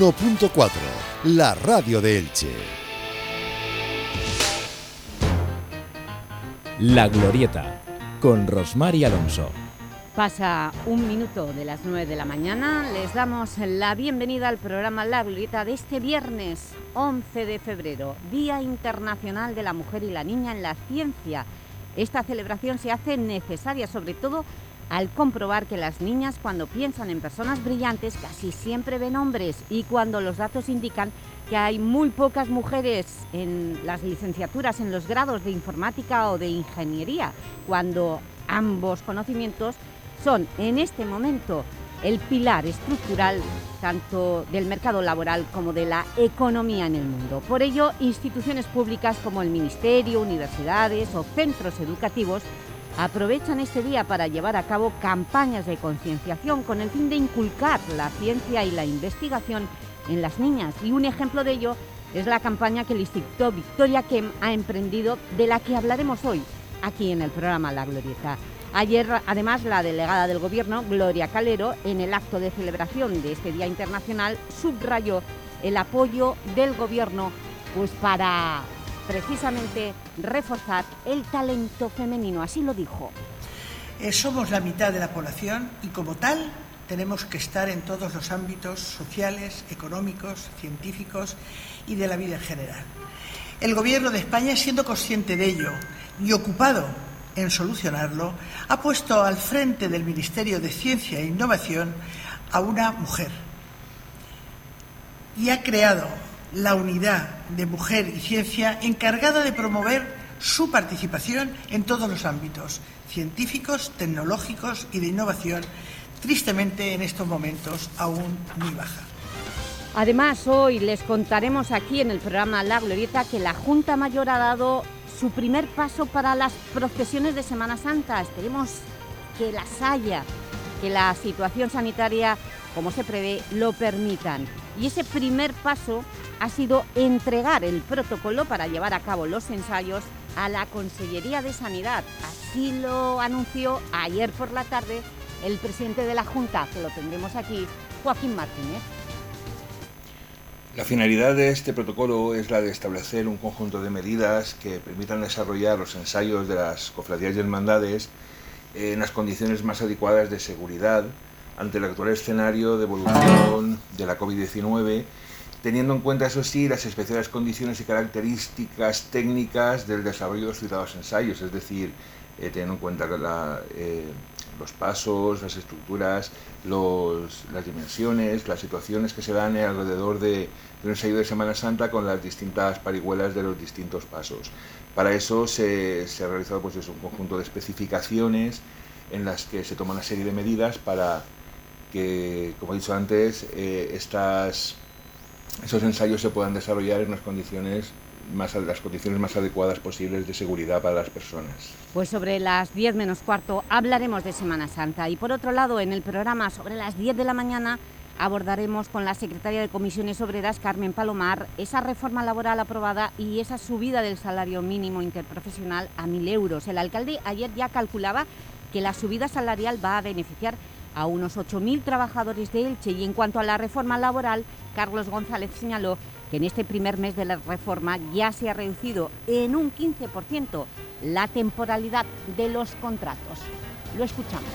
1.4, la radio de Elche. La Glorieta, con Rosmar y Alonso. Pasa un minuto de las 9 de la mañana. Les damos la bienvenida al programa La Glorieta de este viernes 11 de febrero, Día Internacional de la Mujer y la Niña en la Ciencia. Esta celebración se hace necesaria, sobre todo al comprobar que las niñas cuando piensan en personas brillantes casi siempre ven hombres y cuando los datos indican que hay muy pocas mujeres en las licenciaturas, en los grados de informática o de ingeniería, cuando ambos conocimientos son en este momento el pilar estructural tanto del mercado laboral como de la economía en el mundo. Por ello, instituciones públicas como el Ministerio, universidades o centros educativos aprovechan este día para llevar a cabo campañas de concienciación con el fin de inculcar la ciencia y la investigación en las niñas. Y un ejemplo de ello es la campaña que el Instituto Victoria Kem ha emprendido, de la que hablaremos hoy aquí en el programa La Glorieta. Ayer, además, la delegada del Gobierno, Gloria Calero, en el acto de celebración de este Día Internacional, subrayó el apoyo del Gobierno pues, para precisamente reforzar el talento femenino, así lo dijo. Eh, somos la mitad de la población y como tal tenemos que estar en todos los ámbitos sociales, económicos, científicos y de la vida en general. El Gobierno de España, siendo consciente de ello y ocupado en solucionarlo, ha puesto al frente del Ministerio de Ciencia e Innovación a una mujer y ha creado la unidad de mujer y ciencia encargada de promover su participación en todos los ámbitos científicos, tecnológicos y de innovación, tristemente en estos momentos aún muy baja. Además, hoy les contaremos aquí en el programa La Glorieta que la Junta Mayor ha dado su primer paso para las procesiones de Semana Santa. Esperemos que las haya, que la situación sanitaria, como se prevé, lo permitan. Y ese primer paso ha sido entregar el protocolo para llevar a cabo los ensayos a la Consellería de Sanidad. Así lo anunció ayer por la tarde el presidente de la Junta, que lo tendremos aquí, Joaquín Martínez. La finalidad de este protocolo es la de establecer un conjunto de medidas que permitan desarrollar los ensayos de las cofradías y hermandades en las condiciones más adecuadas de seguridad ante el actual escenario de evolución de la COVID-19 teniendo en cuenta, eso sí, las especiales condiciones y características técnicas del desarrollo de los citados ensayos, es decir, eh, teniendo en cuenta eh, los pasos, las estructuras, las dimensiones, las situaciones que se dan alrededor de, un ensayo de Semana Santa con las distintas parihuelas de los distintos pasos. Para eso se, ha realizado pues, un conjunto de especificaciones en las que se toma una serie de medidas para que, como he dicho antes, eh, esos ensayos se puedan desarrollar en condiciones más, las condiciones más adecuadas posibles de seguridad para las personas. Pues sobre las 10 menos cuarto hablaremos de Semana Santa y por otro lado en el programa sobre las 10 de la mañana abordaremos con la secretaria de Comisiones Obreras, Carmen Palomar, esa reforma laboral aprobada y esa subida del salario mínimo interprofesional a 1.000 euros. El alcalde ayer ya calculaba que la subida salarial va a beneficiar a unos 8.000 trabajadores de Elche y en cuanto a la reforma laboral, Carlos González señaló que en este primer mes de la reforma ya se ha reducido en un 15% la temporalidad de los contratos. Lo escuchamos.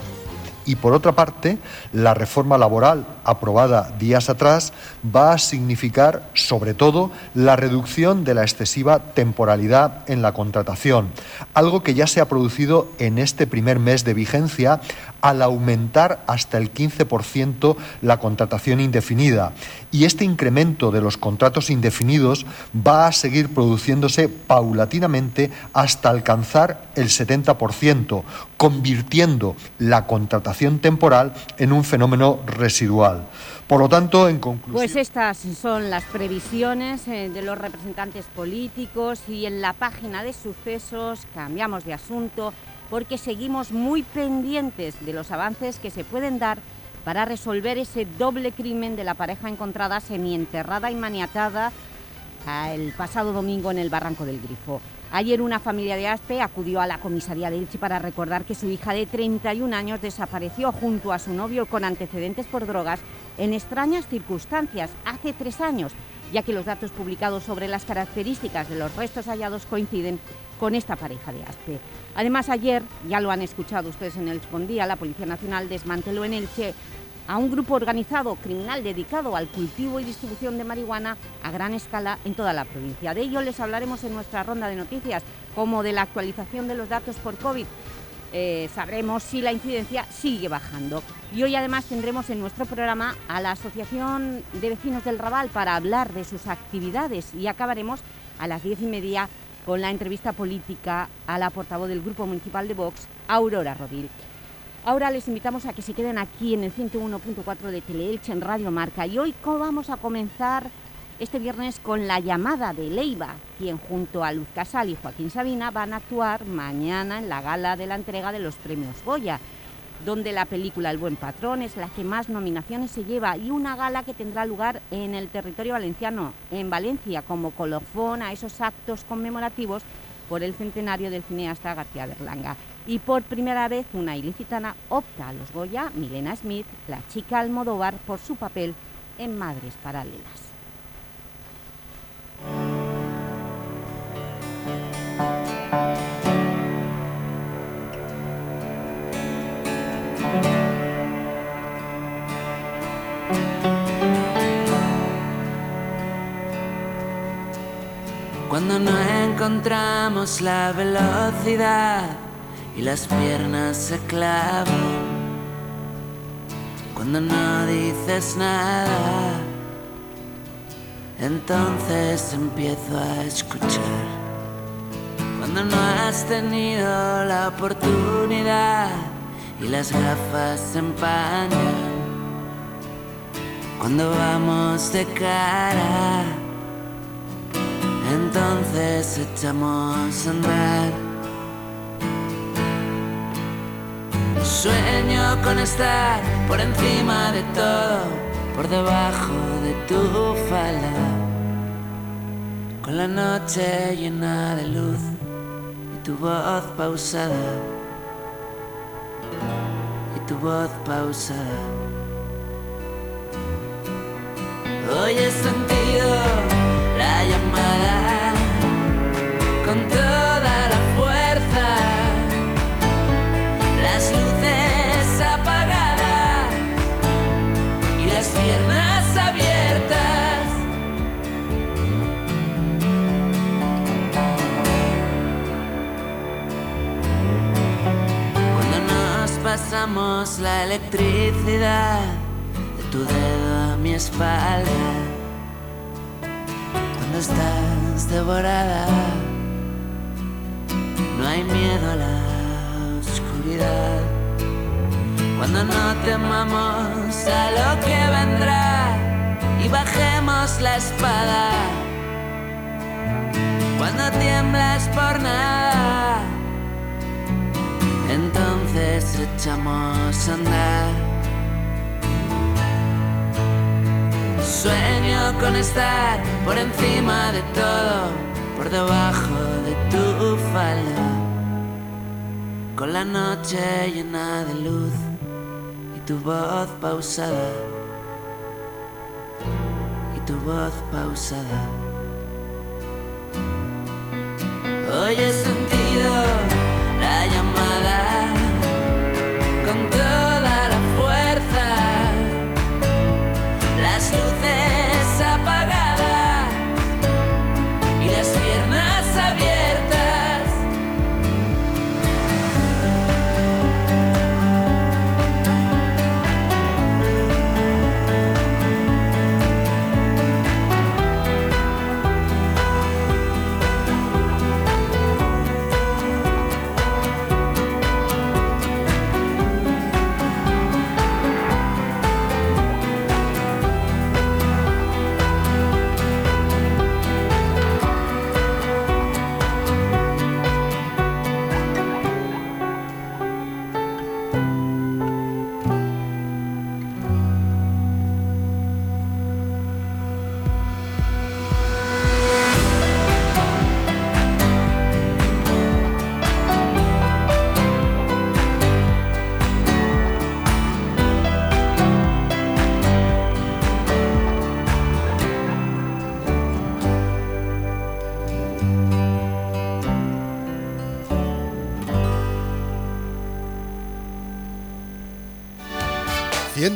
Y por otra parte, la reforma laboral aprobada días atrás va a significar, sobre todo, la reducción de la excesiva temporalidad en la contratación, algo que ya se ha producido en este primer mes de vigencia al aumentar hasta el 15% la contratación indefinida. Y este incremento de los contratos indefinidos va a seguir produciéndose paulatinamente hasta alcanzar el 70%, convirtiendo la contratación temporal en un fenómeno residual. Por lo tanto, en conclusión... Pues estas son las previsiones eh, de los representantes políticos y en la página de sucesos cambiamos de asunto porque seguimos muy pendientes de los avances que se pueden dar para resolver ese doble crimen de la pareja encontrada semienterrada y maniatada el pasado domingo en el Barranco del Grifo. Ayer una familia de Aspe acudió a la comisaría de Elche para recordar que su hija de 31 años desapareció junto a su novio con antecedentes por drogas en extrañas circunstancias hace tres años, ya que los datos publicados sobre las características de los restos hallados coinciden con esta pareja de Aspe. Además, ayer, ya lo han escuchado ustedes en el Día, la Policía Nacional desmanteló en Elche a un grupo organizado criminal dedicado al cultivo y distribución de marihuana a gran escala en toda la provincia. De ello les hablaremos en nuestra ronda de noticias, como de la actualización de los datos por COVID. Eh, sabremos si la incidencia sigue bajando. Y hoy además tendremos en nuestro programa a la Asociación de Vecinos del Raval para hablar de sus actividades y acabaremos a las diez y media con la entrevista política a la portavoz del Grupo Municipal de Vox, Aurora Rodil. Ahora les invitamos a que se queden aquí en el 101.4 de Teleelche en Radio Marca y hoy vamos a comenzar este viernes con La Llamada de Leiva, quien junto a Luz Casal y Joaquín Sabina van a actuar mañana en la gala de la entrega de los premios Goya, donde la película El Buen Patrón es la que más nominaciones se lleva y una gala que tendrá lugar en el territorio valenciano, en Valencia, como colofón a esos actos conmemorativos por el centenario del cineasta García Berlanga. Y por primera vez una ilicitana opta a los Goya, Milena Smith, la chica Almodóvar, por su papel en Madres Paralelas. Cuando no encontramos la velocidad y las piernas se clavan. Cuando no dices nada, entonces empiezo a escuchar. Cuando no has tenido la oportunidad y las gafas se empañan. Cuando vamos de cara entonces echamos a andar. Sueño con estar por encima de todo, por debajo de tu falda, con la noche llena de luz y tu voz pausada, y tu voz pausada. Hoy la electricidad de tu dedo a mi espalda estás devorada. No hay miedo a la oscuridad. Cuando no temamos a lo que vendrá y bajemos la espada. Cuando tiemblas por nada, entonces echamos a andar. Sueño con estar por encima de todo, por debajo de tu falda, con la noche llena de luz y tu voz pausada, y tu voz pausada. Hoy he sentido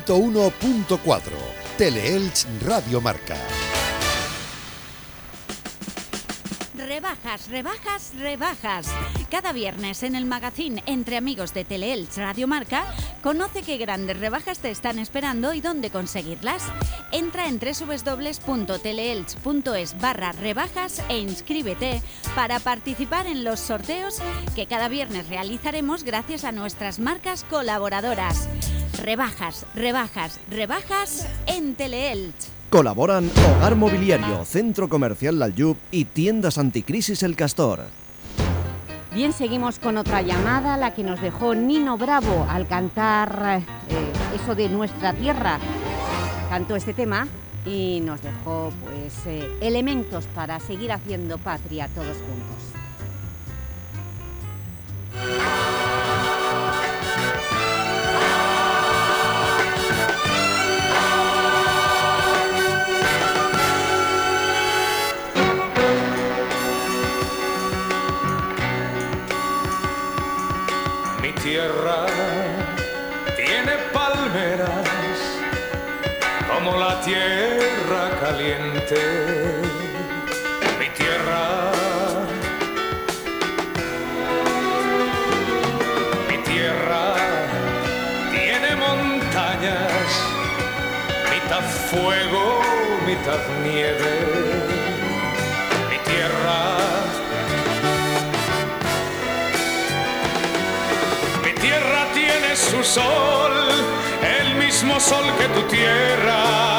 101.4 Teleelch Radio Marca. Rebajas, rebajas, rebajas. Cada viernes en el magazine Entre Amigos de Teleelch Radio Marca, conoce qué grandes rebajas te están esperando y dónde conseguirlas. Entra en www.teleelch.es barra rebajas e inscríbete para participar en los sorteos que cada viernes realizaremos gracias a nuestras marcas colaboradoras. Rebajas, rebajas, rebajas en Teleelch. Colaboran Hogar Mobiliario, Centro Comercial Lalyub y Tiendas Anticrisis El Castor. Bien, seguimos con otra llamada, la que nos dejó Nino Bravo al cantar eh, eso de nuestra tierra. Cantó este tema y nos dejó pues eh, elementos para seguir haciendo patria todos juntos. Mi tierra, mi tierra tiene montañas, mitad fuego, mitad nieve. Mi tierra Mi tierra tiene su sol, el mismo sol que tu tierra.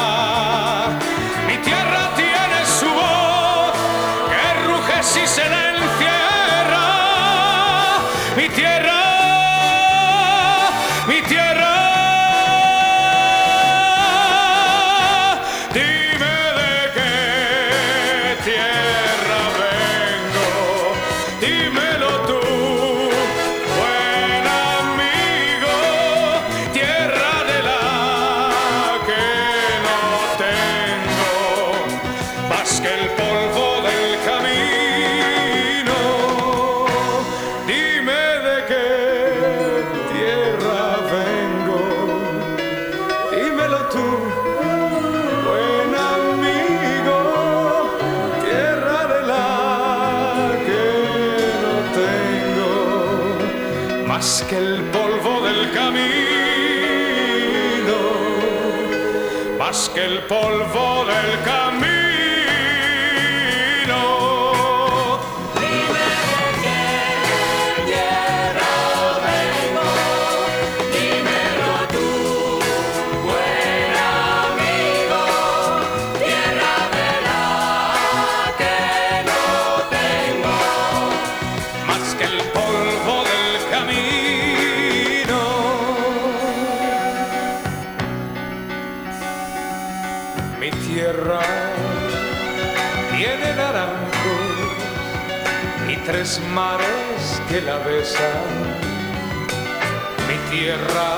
El polvo la besan. Mi tierra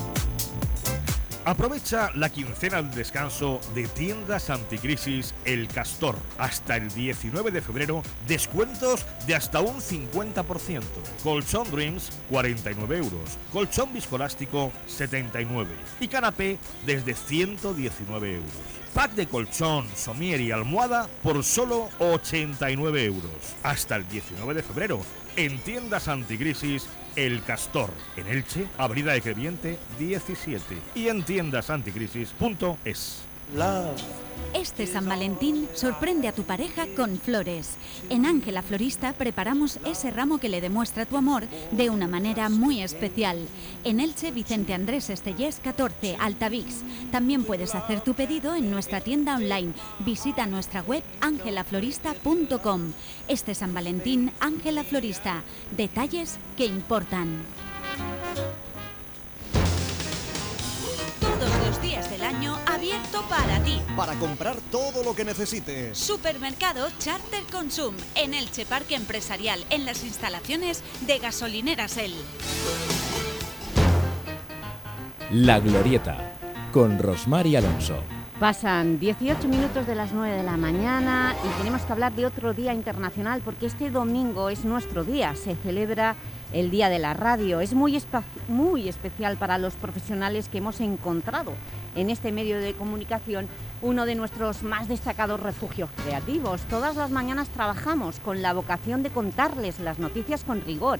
Aprovecha la quincena de descanso de tiendas anticrisis El Castor. Hasta el 19 de febrero, descuentos de hasta un 50%. Colchón Dreams, 49 euros. Colchón viscolástico, 79. Y canapé desde 119 euros. Pack de colchón, somier y almohada por solo 89 euros. Hasta el 19 de febrero, en tiendas anticrisis el Castor, en Elche, Avenida de Creviente 17 y en tiendasanticrisis.es. Este San Valentín sorprende a tu pareja con flores. En Ángela Florista preparamos ese ramo que le demuestra tu amor de una manera muy especial. En Elche, Vicente Andrés Estellés 14, Altavix. También puedes hacer tu pedido en nuestra tienda online. Visita nuestra web angelaflorista.com. Este San Valentín, Ángela Florista. Detalles que importan. Año abierto para ti. Para comprar todo lo que necesites. Supermercado Charter Consum en Elche Parque Empresarial en las instalaciones de Gasolineras El. La Glorieta, con Rosmar y Alonso. Pasan 18 minutos de las 9 de la mañana y tenemos que hablar de otro día internacional porque este domingo es nuestro día, se celebra el Día de la Radio. Es muy, muy especial para los profesionales que hemos encontrado en este medio de comunicación uno de nuestros más destacados refugios creativos. Todas las mañanas trabajamos con la vocación de contarles las noticias con rigor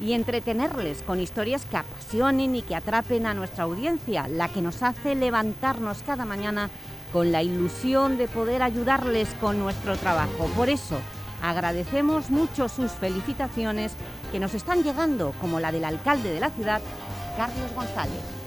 y entretenerles con historias que apasionen y que atrapen a nuestra audiencia, la que nos hace levantarnos cada mañana con la ilusión de poder ayudarles con nuestro trabajo. Por eso, agradecemos mucho sus felicitaciones que nos están llegando, como la del alcalde de la ciudad, Carlos González.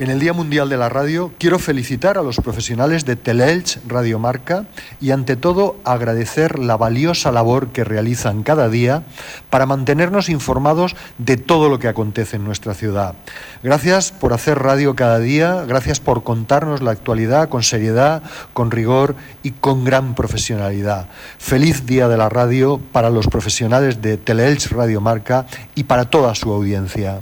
En el Día Mundial de la Radio quiero felicitar a los profesionales de Teleelch Radio Marca y ante todo agradecer la valiosa labor que realizan cada día para mantenernos informados de todo lo que acontece en nuestra ciudad. Gracias por hacer radio cada día, gracias por contarnos la actualidad con seriedad, con rigor y con gran profesionalidad. Feliz Día de la Radio para los profesionales de Teleelch Radio Marca y para toda su audiencia.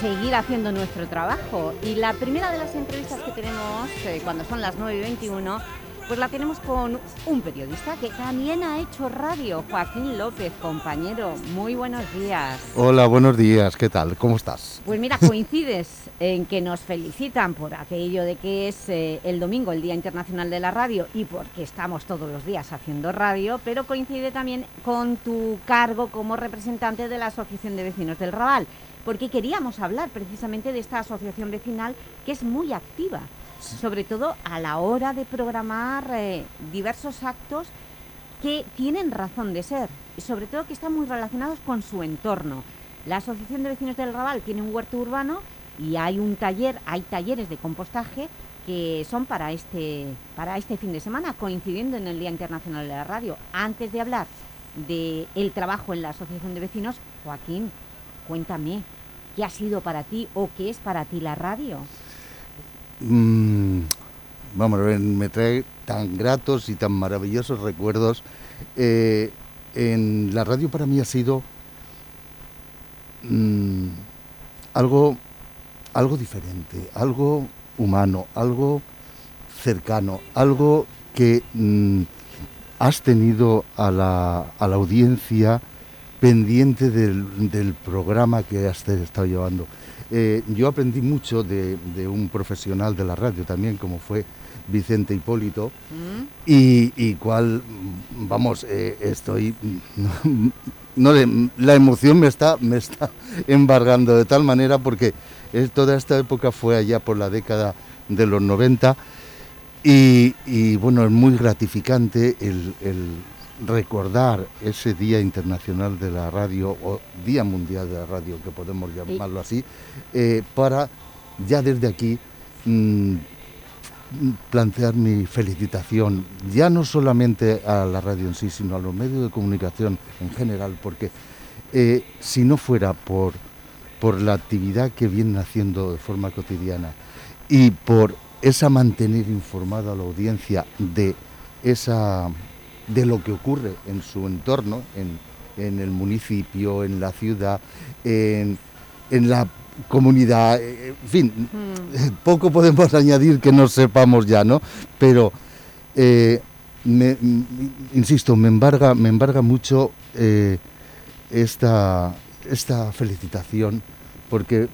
Seguir haciendo nuestro trabajo. Y la primera de las entrevistas que tenemos, eh, cuando son las 9 y 21, Pues la tenemos con un periodista que también ha hecho radio, Joaquín López, compañero. Muy buenos días. Hola, buenos días. ¿Qué tal? ¿Cómo estás? Pues mira, coincides en que nos felicitan por aquello de que es eh, el domingo, el Día Internacional de la Radio, y porque estamos todos los días haciendo radio, pero coincide también con tu cargo como representante de la Asociación de Vecinos del Raval, porque queríamos hablar precisamente de esta asociación vecinal que es muy activa sobre todo a la hora de programar eh, diversos actos que tienen razón de ser, sobre todo que están muy relacionados con su entorno. La Asociación de Vecinos del Raval tiene un huerto urbano y hay un taller, hay talleres de compostaje que son para este, para este fin de semana, coincidiendo en el Día Internacional de la Radio. Antes de hablar del el trabajo en la Asociación de Vecinos, Joaquín, cuéntame, ¿qué ha sido para ti o qué es para ti la radio? Mm, vamos a ver, me trae tan gratos y tan maravillosos recuerdos. Eh, en la radio para mí ha sido mm, algo, algo diferente, algo humano, algo cercano, algo que mm, has tenido a la, a la audiencia pendiente del, del programa que has estado llevando. Eh, yo aprendí mucho de, un profesional de la radio también, como fue Vicente Hipólito, mm. y, cual, vamos, eh, estoy... No, la emoción me está, me está embargando de tal manera porque toda esta época fue allá por la década de los 90 y, bueno, es muy gratificante el recordar ese Día Internacional de la Radio o Día Mundial de la Radio, que podemos llamarlo así, eh, para ya desde aquí mm, plantear mi felicitación, ya no solamente a la radio en sí, sino a los medios de comunicación en general, porque eh, si no fuera por, por la actividad que vienen haciendo de forma cotidiana y por esa mantener informada a la audiencia de esa de lo que ocurre en su entorno, en, el municipio, en la ciudad, en, la comunidad, eh, en fin, mm. poco podemos añadir que no sepamos ya, ¿no? Pero, eh, insisto, me embarga, me embarga mucho eh, esta, esta felicitación porque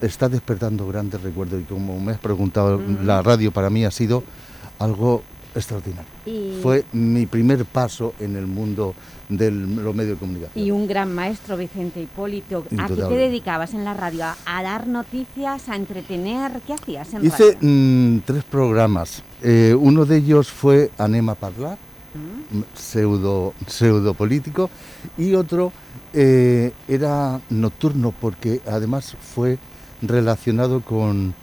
está despertando grandes recuerdos y como me has preguntado, mm. la radio para mí ha sido algo extraordinario. Fue mi primer paso en el mundo de los medios de comunicación. Y un gran maestro, Vicente Hipólito. ¿A qué te dedicabas en la radio? ¿A dar noticias, a entretener? ¿Qué hacías en Hice mm, tres programas. Eh, uno de ellos fue Anema Parlar, mm. pseudo, pseudo político, y otro eh, era nocturno porque además fue relacionado con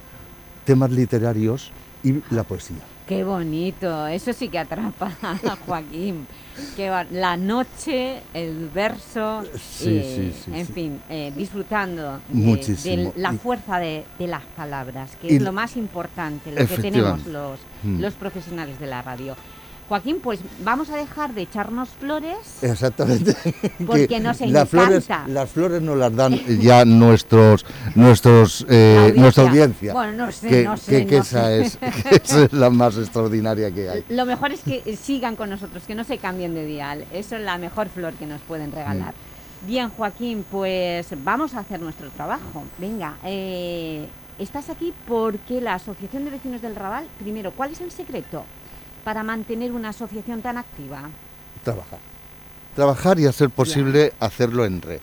temas literarios y la poesía. Qué bonito, eso sí que atrapa a Joaquín. Que la noche, el verso, en fin, eh, disfrutando de, la fuerza de, las palabras, que es lo más importante, lo que tenemos los, mm. los profesionales de la radio. Joaquín, pues vamos a dejar de echarnos flores. Exactamente. Porque nos encanta. Las flores, las flores nos las dan ya nuestros, nuestros, eh, nuestra audiencia. Bueno, no sé, no sé. Que, esa, es, es, la más extraordinaria que hay. Lo mejor es que sigan con nosotros, que no se cambien de dial. Eso es la mejor flor que nos pueden regalar. Mm. Bien, Joaquín, pues vamos a hacer nuestro trabajo. Venga, eh, estás aquí porque la Asociación de Vecinos del Raval, primero, ¿cuál es el secreto? Para mantener una asociación tan activa? Trabajar. Trabajar y hacer posible hacerlo en red.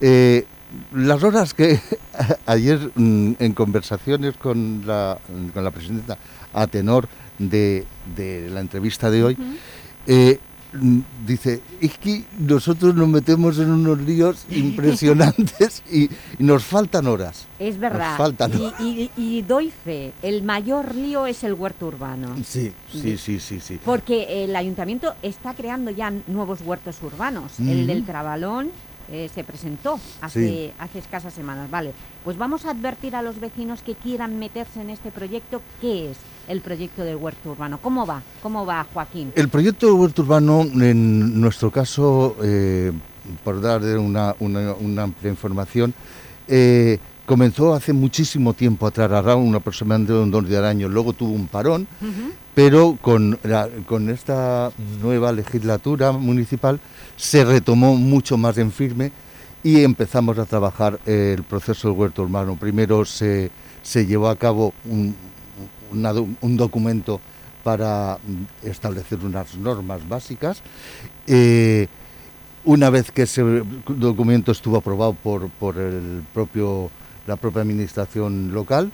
Eh, las horas que ayer mm, en conversaciones con la, con la presidenta a tenor de, la entrevista de hoy, dice, es que nosotros nos metemos en unos líos impresionantes y, nos faltan horas. Es verdad. Y, doy fe, el mayor lío es el huerto urbano. Sí, sí, sí, sí. sí. Porque el ayuntamiento está creando ya nuevos huertos urbanos. El del Trabalón eh, se presentó hace, hace escasas semanas. Vale, pues vamos a advertir a los vecinos que quieran meterse en este proyecto, ¿qué es? El proyecto del huerto urbano. ¿Cómo va? ¿Cómo va, Joaquín? El proyecto del huerto urbano, en nuestro caso, eh, por dar una, amplia información, eh, comenzó hace muchísimo tiempo atrás, ahora un aproximadamente un dos de años, luego tuvo un parón, pero con, la- con esta nueva legislatura municipal se retomó mucho más en firme y empezamos a trabajar el proceso del huerto urbano. Primero se, se llevó a cabo un, una un documento para establecer unas normas básicas. Eh, una vez que ese documento estuvo aprobado por, por el propio, la propia administración local,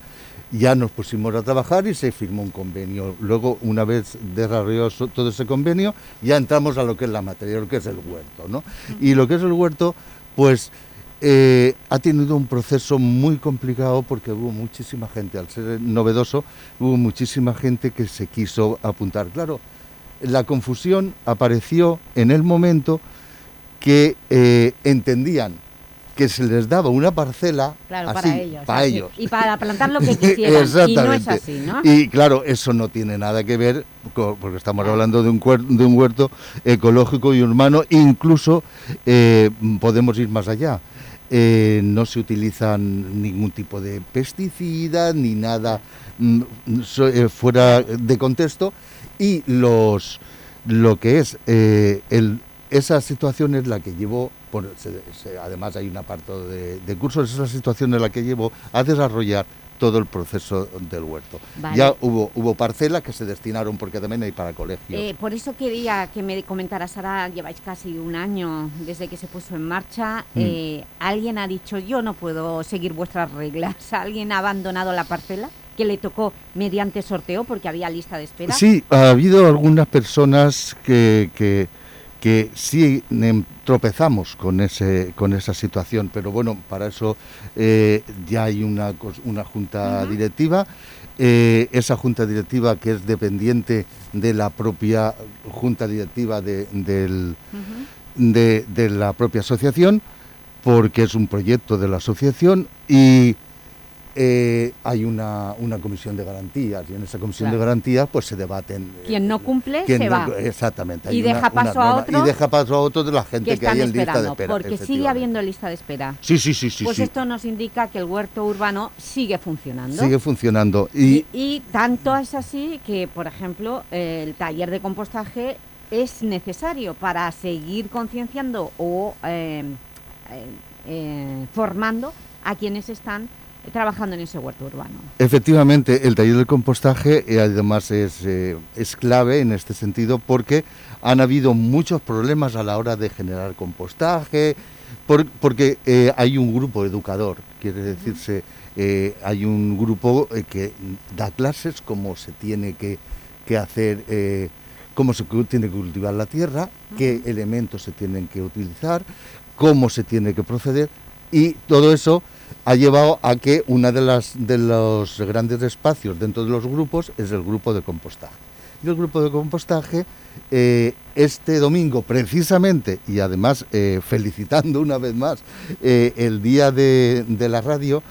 ya nos pusimos a trabajar y se firmó un convenio. Luego, una vez desarrollado todo ese convenio, ya entramos a lo que es la materia, lo que es el huerto. ¿no? Y lo que es el huerto, pues eh, ha tenido un proceso muy complicado porque hubo muchísima gente, al ser novedoso, hubo muchísima gente que se quiso apuntar. Claro, la confusión apareció en el momento que eh, entendían que se les daba una parcela Claro, así, para ellos. para así, ellos. Y para plantar lo que quisieran. y no es así, ¿no? Y claro, eso no tiene nada que ver, porque estamos hablando de un, de un huerto ecológico y urbano, incluso eh, podemos ir más allá. Eh, no se utilizan ningún tipo de pesticida ni nada mm, eh, fuera de contexto. Y los lo que es eh, esa situación es la que llevó, además hay un apartado de, de cursos, esa situación es la que llevó a desarrollar todo el proceso del huerto. Vale. Ya hubo, hubo parcelas que se destinaron, porque también hay para colegios. Eh, por eso quería que me comentaras, ahora lleváis casi un año desde que se puso en marcha, Mm. eh, ¿alguien ha dicho yo no puedo seguir vuestras reglas? ¿Alguien ha abandonado la parcela que le tocó mediante sorteo porque había lista de espera? Sí, ha habido algunas personas que, que, que sí tropezamos con, ese, con esa situación, pero bueno, para eso eh, ya hay una, una junta directiva. eh, esa junta directiva que es dependiente de la propia junta directiva de, del, de, de la propia asociación, porque es un proyecto de la asociación y eh, hay una, una comisión de garantías y en esa comisión Claro. de garantías pues se debaten Quien no cumple quien se no- va. exactamente Y una- deja una paso a otro y deja paso a otro de la gente que que, hay en lista de espera porque sigue habiendo lista de espera. Sí, sí, sí, sí, Pues sí. esto nos indica que el huerto urbano sigue funcionando. sigue funcionando y, Y, y tanto es así que, por ejemplo, el taller de compostaje es necesario para seguir concienciando o eh, eh, eh, formando a quienes están trabajando en ese huerto urbano. Efectivamente, el taller del compostaje eh, además es, eh, es clave en este sentido porque han habido muchos problemas a la hora de generar compostaje, por- porque eh, hay un grupo educador, quiere decirse, hay un grupo que da clases cómo se tiene que, que hacer, cómo se tiene que cultivar la tierra, qué elementos se tienen que utilizar, cómo se tiene que proceder y todo eso ha llevado a que uno de, de los grandes espacios dentro de los grupos es el grupo de compostaje. Y el grupo de compostaje, eh, este domingo precisamente, y además eh, felicitando una vez más eh, el día de, la radio,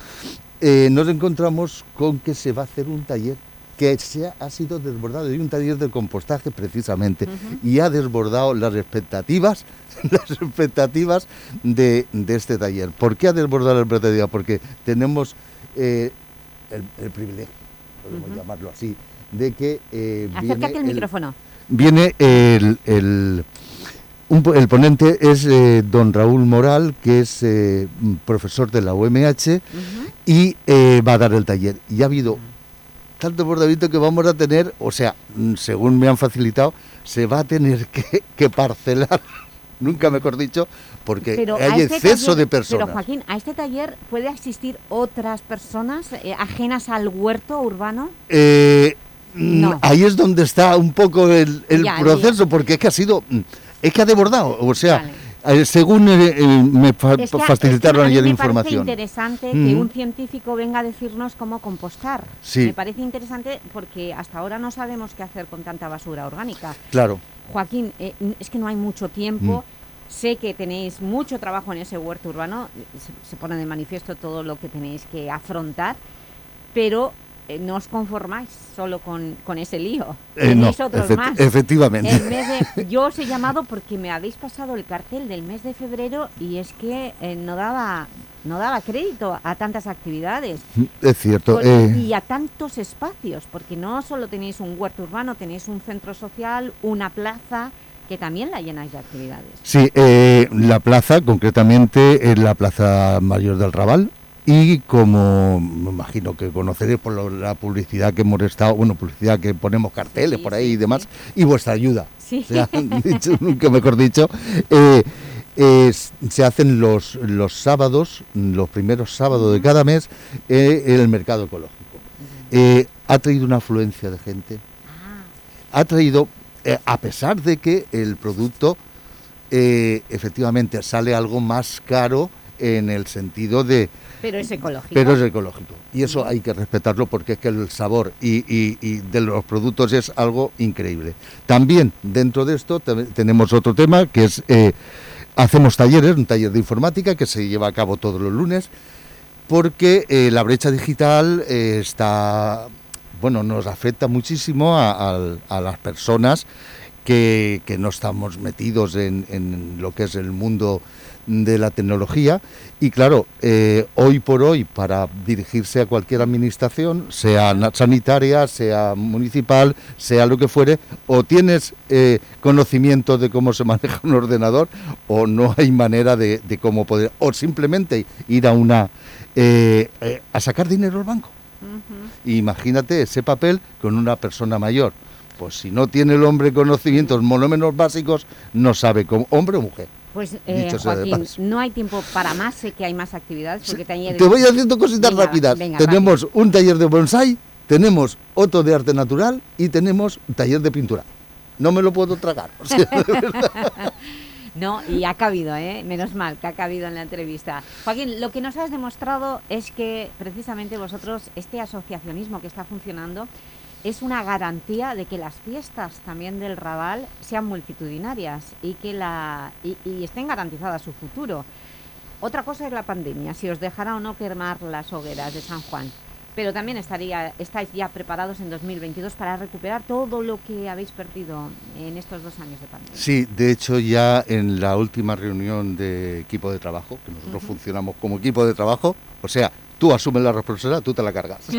nos encontramos con que se va a hacer un taller que se ha, sido desbordado y un taller de compostaje precisamente y ha desbordado las expectativas las expectativas de, de este taller. ¿Por qué ha desbordado las expectativas? Porque tenemos eh, el, el privilegio, podemos llamarlo así, de que eh, Acércate viene el micrófono. Viene el, el, un el ponente es eh, don Raúl Moral, que es eh, profesor de la UMH y eh, va a dar el taller. Y ha habido tanto bordadito que vamos a tener, o sea, mm, según me han facilitado, se va a tener que, que parcelar, nunca mejor dicho, porque Pero hay este exceso taller- de personas. Pero Joaquín, ¿a este taller puede asistir otras personas eh, ajenas al huerto urbano? Eh, mm, No. Ahí es donde está un poco el, el Ya, el proceso, porque es que ha sido, mm, es que ha desbordado, o sea, eh, según eh, eh, me fa- Es que- facilitaron es que ayer la me parece información. interesante que Ujú. un científico venga a decirnos cómo compostar. Sí. Me parece interesante porque hasta ahora no sabemos qué hacer con tanta basura orgánica. Claro. Joaquín, eh, es que no hay mucho tiempo. Mm. Sé que tenéis mucho trabajo en ese huerto urbano. Se, se pone de manifiesto todo lo que tenéis que afrontar. Pero eh, no os conformáis solo con, con ese lío. Eh, no, otros efect- más. efectivamente. El mes de- yo os he llamado porque me habéis pasado el cartel del mes de febrero y es que eh, no, daba, no daba crédito a tantas actividades. Es cierto. Con- eh, Y a tantos espacios, porque no solo tenéis un huerto urbano, tenéis un centro social, una plaza, que también la llenáis de actividades. Sí, eh, la plaza, concretamente, es la Plaza Mayor del Raval. Y como me imagino que conoceréis por lo- la publicidad que hemos estado, bueno, publicidad que ponemos carteles por ahí y demás, y vuestra ayuda, Sí. se dicho, nunca mejor dicho, eh, es- se hacen los, los sábados, los primeros sábados de cada mes, eh, en el mercado ecológico. Eh, ha traído una afluencia de gente, ha traído, eh, a pesar de que el producto eh, efectivamente sale algo más caro en el sentido de... Pero es ecológico. Pero es ecológico. Y eso hay que respetarlo porque es que el sabor y, y- de los productos es algo increíble. También dentro de esto te- tenemos otro tema que es... eh, hacemos talleres, un taller de informática que se lleva a cabo todos los lunes porque eh, la brecha digital eh, está, bueno, nos afecta muchísimo a, a- a las personas que, que no estamos metidos en, en lo que es el mundo de la tecnología y claro, eh, hoy por hoy para dirigirse a cualquier administración, sea sanitaria, sea municipal, sea lo que fuere, o tienes eh, conocimiento de cómo se maneja un ordenador o no hay manera de, de cómo poder, o simplemente ir a una eh, a sacar dinero al banco. Imagínate ese papel con una persona mayor. Pues si no tiene el hombre conocimientos, por lo menos básicos, no sabe cómo, hombre o mujer. Pues, eh, Joaquín, no hay tiempo para más, sé que hay más actividades porque. Te voy haciendo cositas Venga, rápidas. venga, tenemos un taller de bonsai, tenemos otro de arte natural y tenemos un taller de pintura. No me lo puedo tragar. o sea. No, y ha cabido, ¿eh? menos mal que ha cabido en la entrevista. Joaquín, lo que nos has demostrado es que precisamente vosotros, este asociacionismo que está funcionando, es una garantía de que las fiestas también del Raval sean multitudinarias y que la y, y estén garantizadas su futuro. Otra cosa es la pandemia, si os dejará o no quemar las hogueras de San Juan. Pero también estaría, estáis ya preparados en 2022 para recuperar todo lo que habéis perdido en estos dos años de pandemia. Sí, de hecho ya en la última reunión de equipo de trabajo, que nosotros funcionamos como equipo de trabajo, o sea, tú asumes la responsabilidad, tú te la cargas.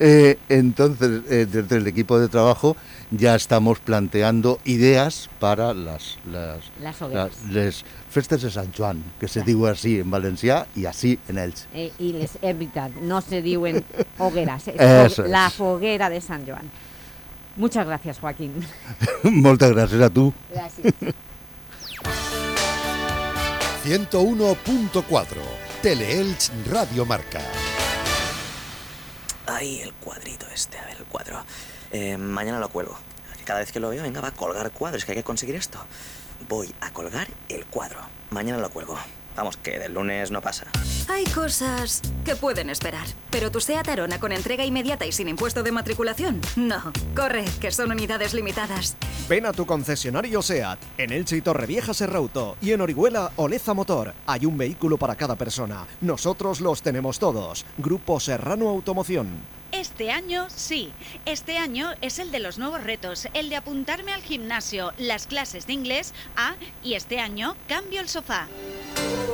Eh, entonces, eh, desde el equipo de trabajo ya estamos planteando ideas para las, las, Las hogueras. les festes de Sant Joan, que se diu así en valencià y así en Elche. Eh, I les, és veritat, no se diuen hogueras, és Eso la foguera de San Joan. Muchas gracias, Joaquín. Moltes gràcies a tu. Gràcies. 101.4 Teleelch Radio Marca. Ay, el cuadrito este, a ver, el cuadro. Eh, mañana lo cuelgo. Cada vez que lo veo, venga, va a colgar cuadros, que hay que conseguir esto. Voy a colgar el cuadro. Mañana lo cuelgo. Vamos, que del lunes no pasa. Hay cosas que pueden esperar, pero tu SEAT Arona con entrega inmediata y sin impuesto de matriculación, no. Corre, que son unidades limitadas. Ven a tu concesionario SEAT, en Elche y Torrevieja Serrauto y en Orihuela Oleza Motor. Hay un vehículo para cada persona. Nosotros los tenemos todos. Grupo Serrano Automoción. Este año sí. Este año es el de los nuevos retos, el de apuntarme al gimnasio, las clases de inglés, ah, y este año cambio el sofá. Thank you.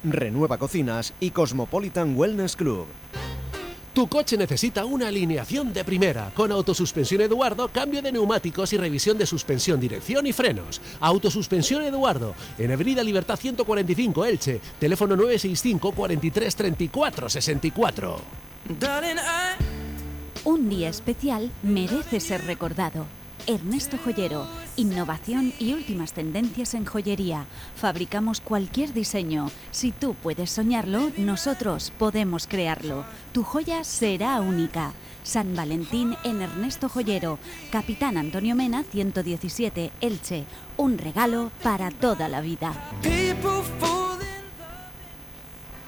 Renueva Cocinas y Cosmopolitan Wellness Club. Tu coche necesita una alineación de primera, con autosuspensión Eduardo, cambio de neumáticos y revisión de suspensión, dirección y frenos. Autosuspensión Eduardo, en Avenida Libertad 145 Elche, teléfono 965 43 34 64. Un día especial merece ser recordado. Ernesto Joyero, innovación y últimas tendencias en joyería. Fabricamos cualquier diseño. Si tú puedes soñarlo, nosotros podemos crearlo. Tu joya será única. San Valentín en Ernesto Joyero, Capitán Antonio Mena 117, Elche. Un regalo para toda la vida.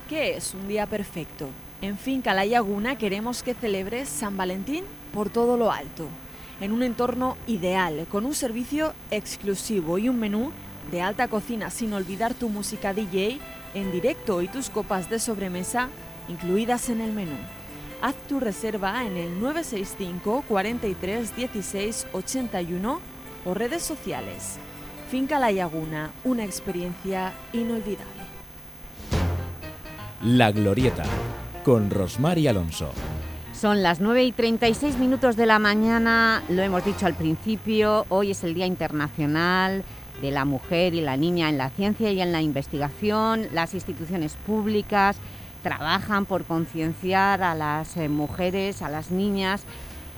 ¿Qué es un día perfecto? En Finca La Laguna queremos que celebres San Valentín por todo lo alto, en un entorno ideal, con un servicio exclusivo y un menú de alta cocina sin olvidar tu música DJ en directo y tus copas de sobremesa incluidas en el menú. Haz tu reserva en el 965 43 16 81 o redes sociales. Finca La Laguna, una experiencia inolvidable. La Glorieta, con Rosmar y Alonso. Son las 9 y 36 minutos de la mañana, lo hemos dicho al principio, hoy es el Día Internacional de la Mujer y la Niña en la Ciencia y en la Investigación. Las instituciones públicas trabajan por concienciar a las eh, mujeres, a las niñas,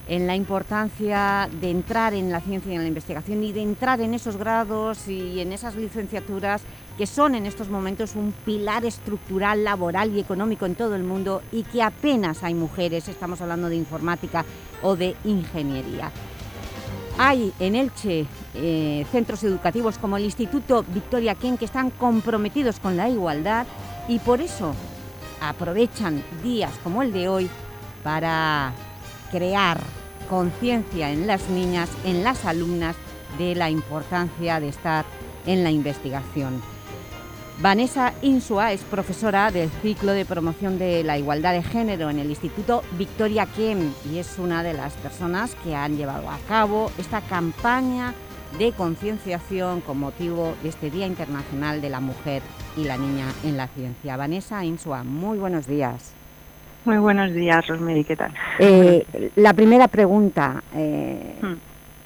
en la importancia de entrar en la ciencia y en la investigación y de entrar en esos grados y en esas licenciaturas que son en estos momentos un pilar estructural, laboral y económico en todo el mundo y que apenas hay mujeres, estamos hablando de informática o de ingeniería. Hay en Elche eh, centros educativos como el Instituto Victoria Ken que están comprometidos con la igualdad y por eso aprovechan días como el de hoy para crear conciencia en las niñas, en las alumnas, de la importancia de estar en la investigación. Vanessa Insua es profesora del ciclo de promoción de la igualdad de género en el Instituto Victoria Kem y es una de las personas que han llevado a cabo esta campaña de concienciación con motivo de este Día Internacional de la Mujer y la Niña en la Ciencia. Vanessa Insua, muy buenos días. Muy buenos días, Rosmery, ¿qué tal? Eh, la primera pregunta, eh, hmm.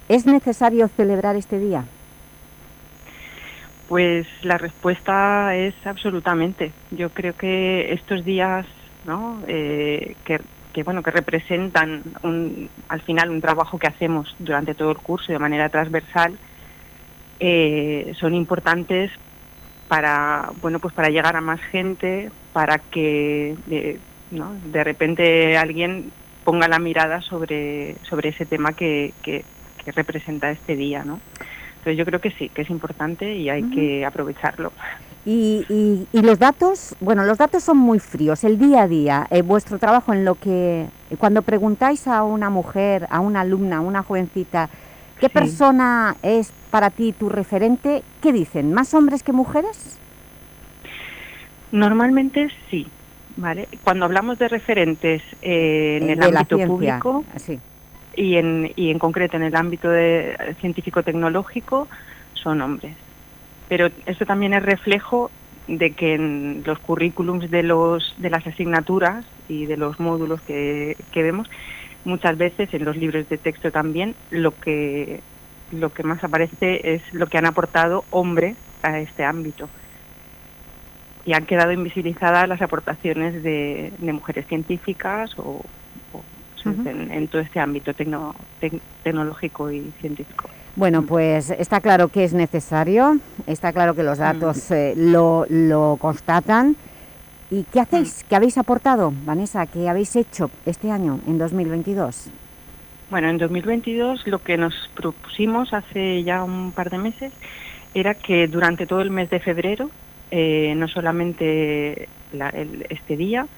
¿es necesario celebrar este día? Pues la respuesta es absolutamente. Yo creo que estos días, ¿no? Eh, que, bueno, que representan al final un trabajo que hacemos durante todo el curso de manera transversal, eh, son importantes para, bueno, pues para llegar a más gente, para que de repente alguien ponga la mirada sobre, sobre ese tema que, que, que representa este día, ¿no? Entonces yo creo que sí, que es importante y hay que aprovecharlo. Y, y, los datos, bueno, los datos son muy fríos, el día a día, eh, vuestro trabajo en lo que, cuando preguntáis a una mujer, a una alumna, a una jovencita, ¿qué persona es para ti tu referente? ¿Qué dicen? ¿Más hombres que mujeres? Normalmente sí, ¿vale? Cuando hablamos de referentes eh, en el ámbito público, sí y en, y en concreto en el ámbito de científico-tecnológico son hombres. Pero esto también es reflejo de que en los currículums de, los, de las asignaturas y de los módulos que, que vemos, muchas veces en los libros de texto también, lo que, lo que más aparece es lo que han aportado hombres a este ámbito. Y han quedado invisibilizadas las aportaciones de, de mujeres científicas o, en, todo este ámbito tecnológico y científico. Bueno, pues está claro que es necesario, está claro que los mm. datos eh, lo, lo, constatan. ¿Y qué hacéis? Mm. ¿Qué habéis aportado, Vanessa? ¿Qué habéis hecho este año, en 2022? Bueno, en 2022 lo que nos propusimos hace ya un par de meses era que durante todo el mes de febrero, eh, no solamente este día,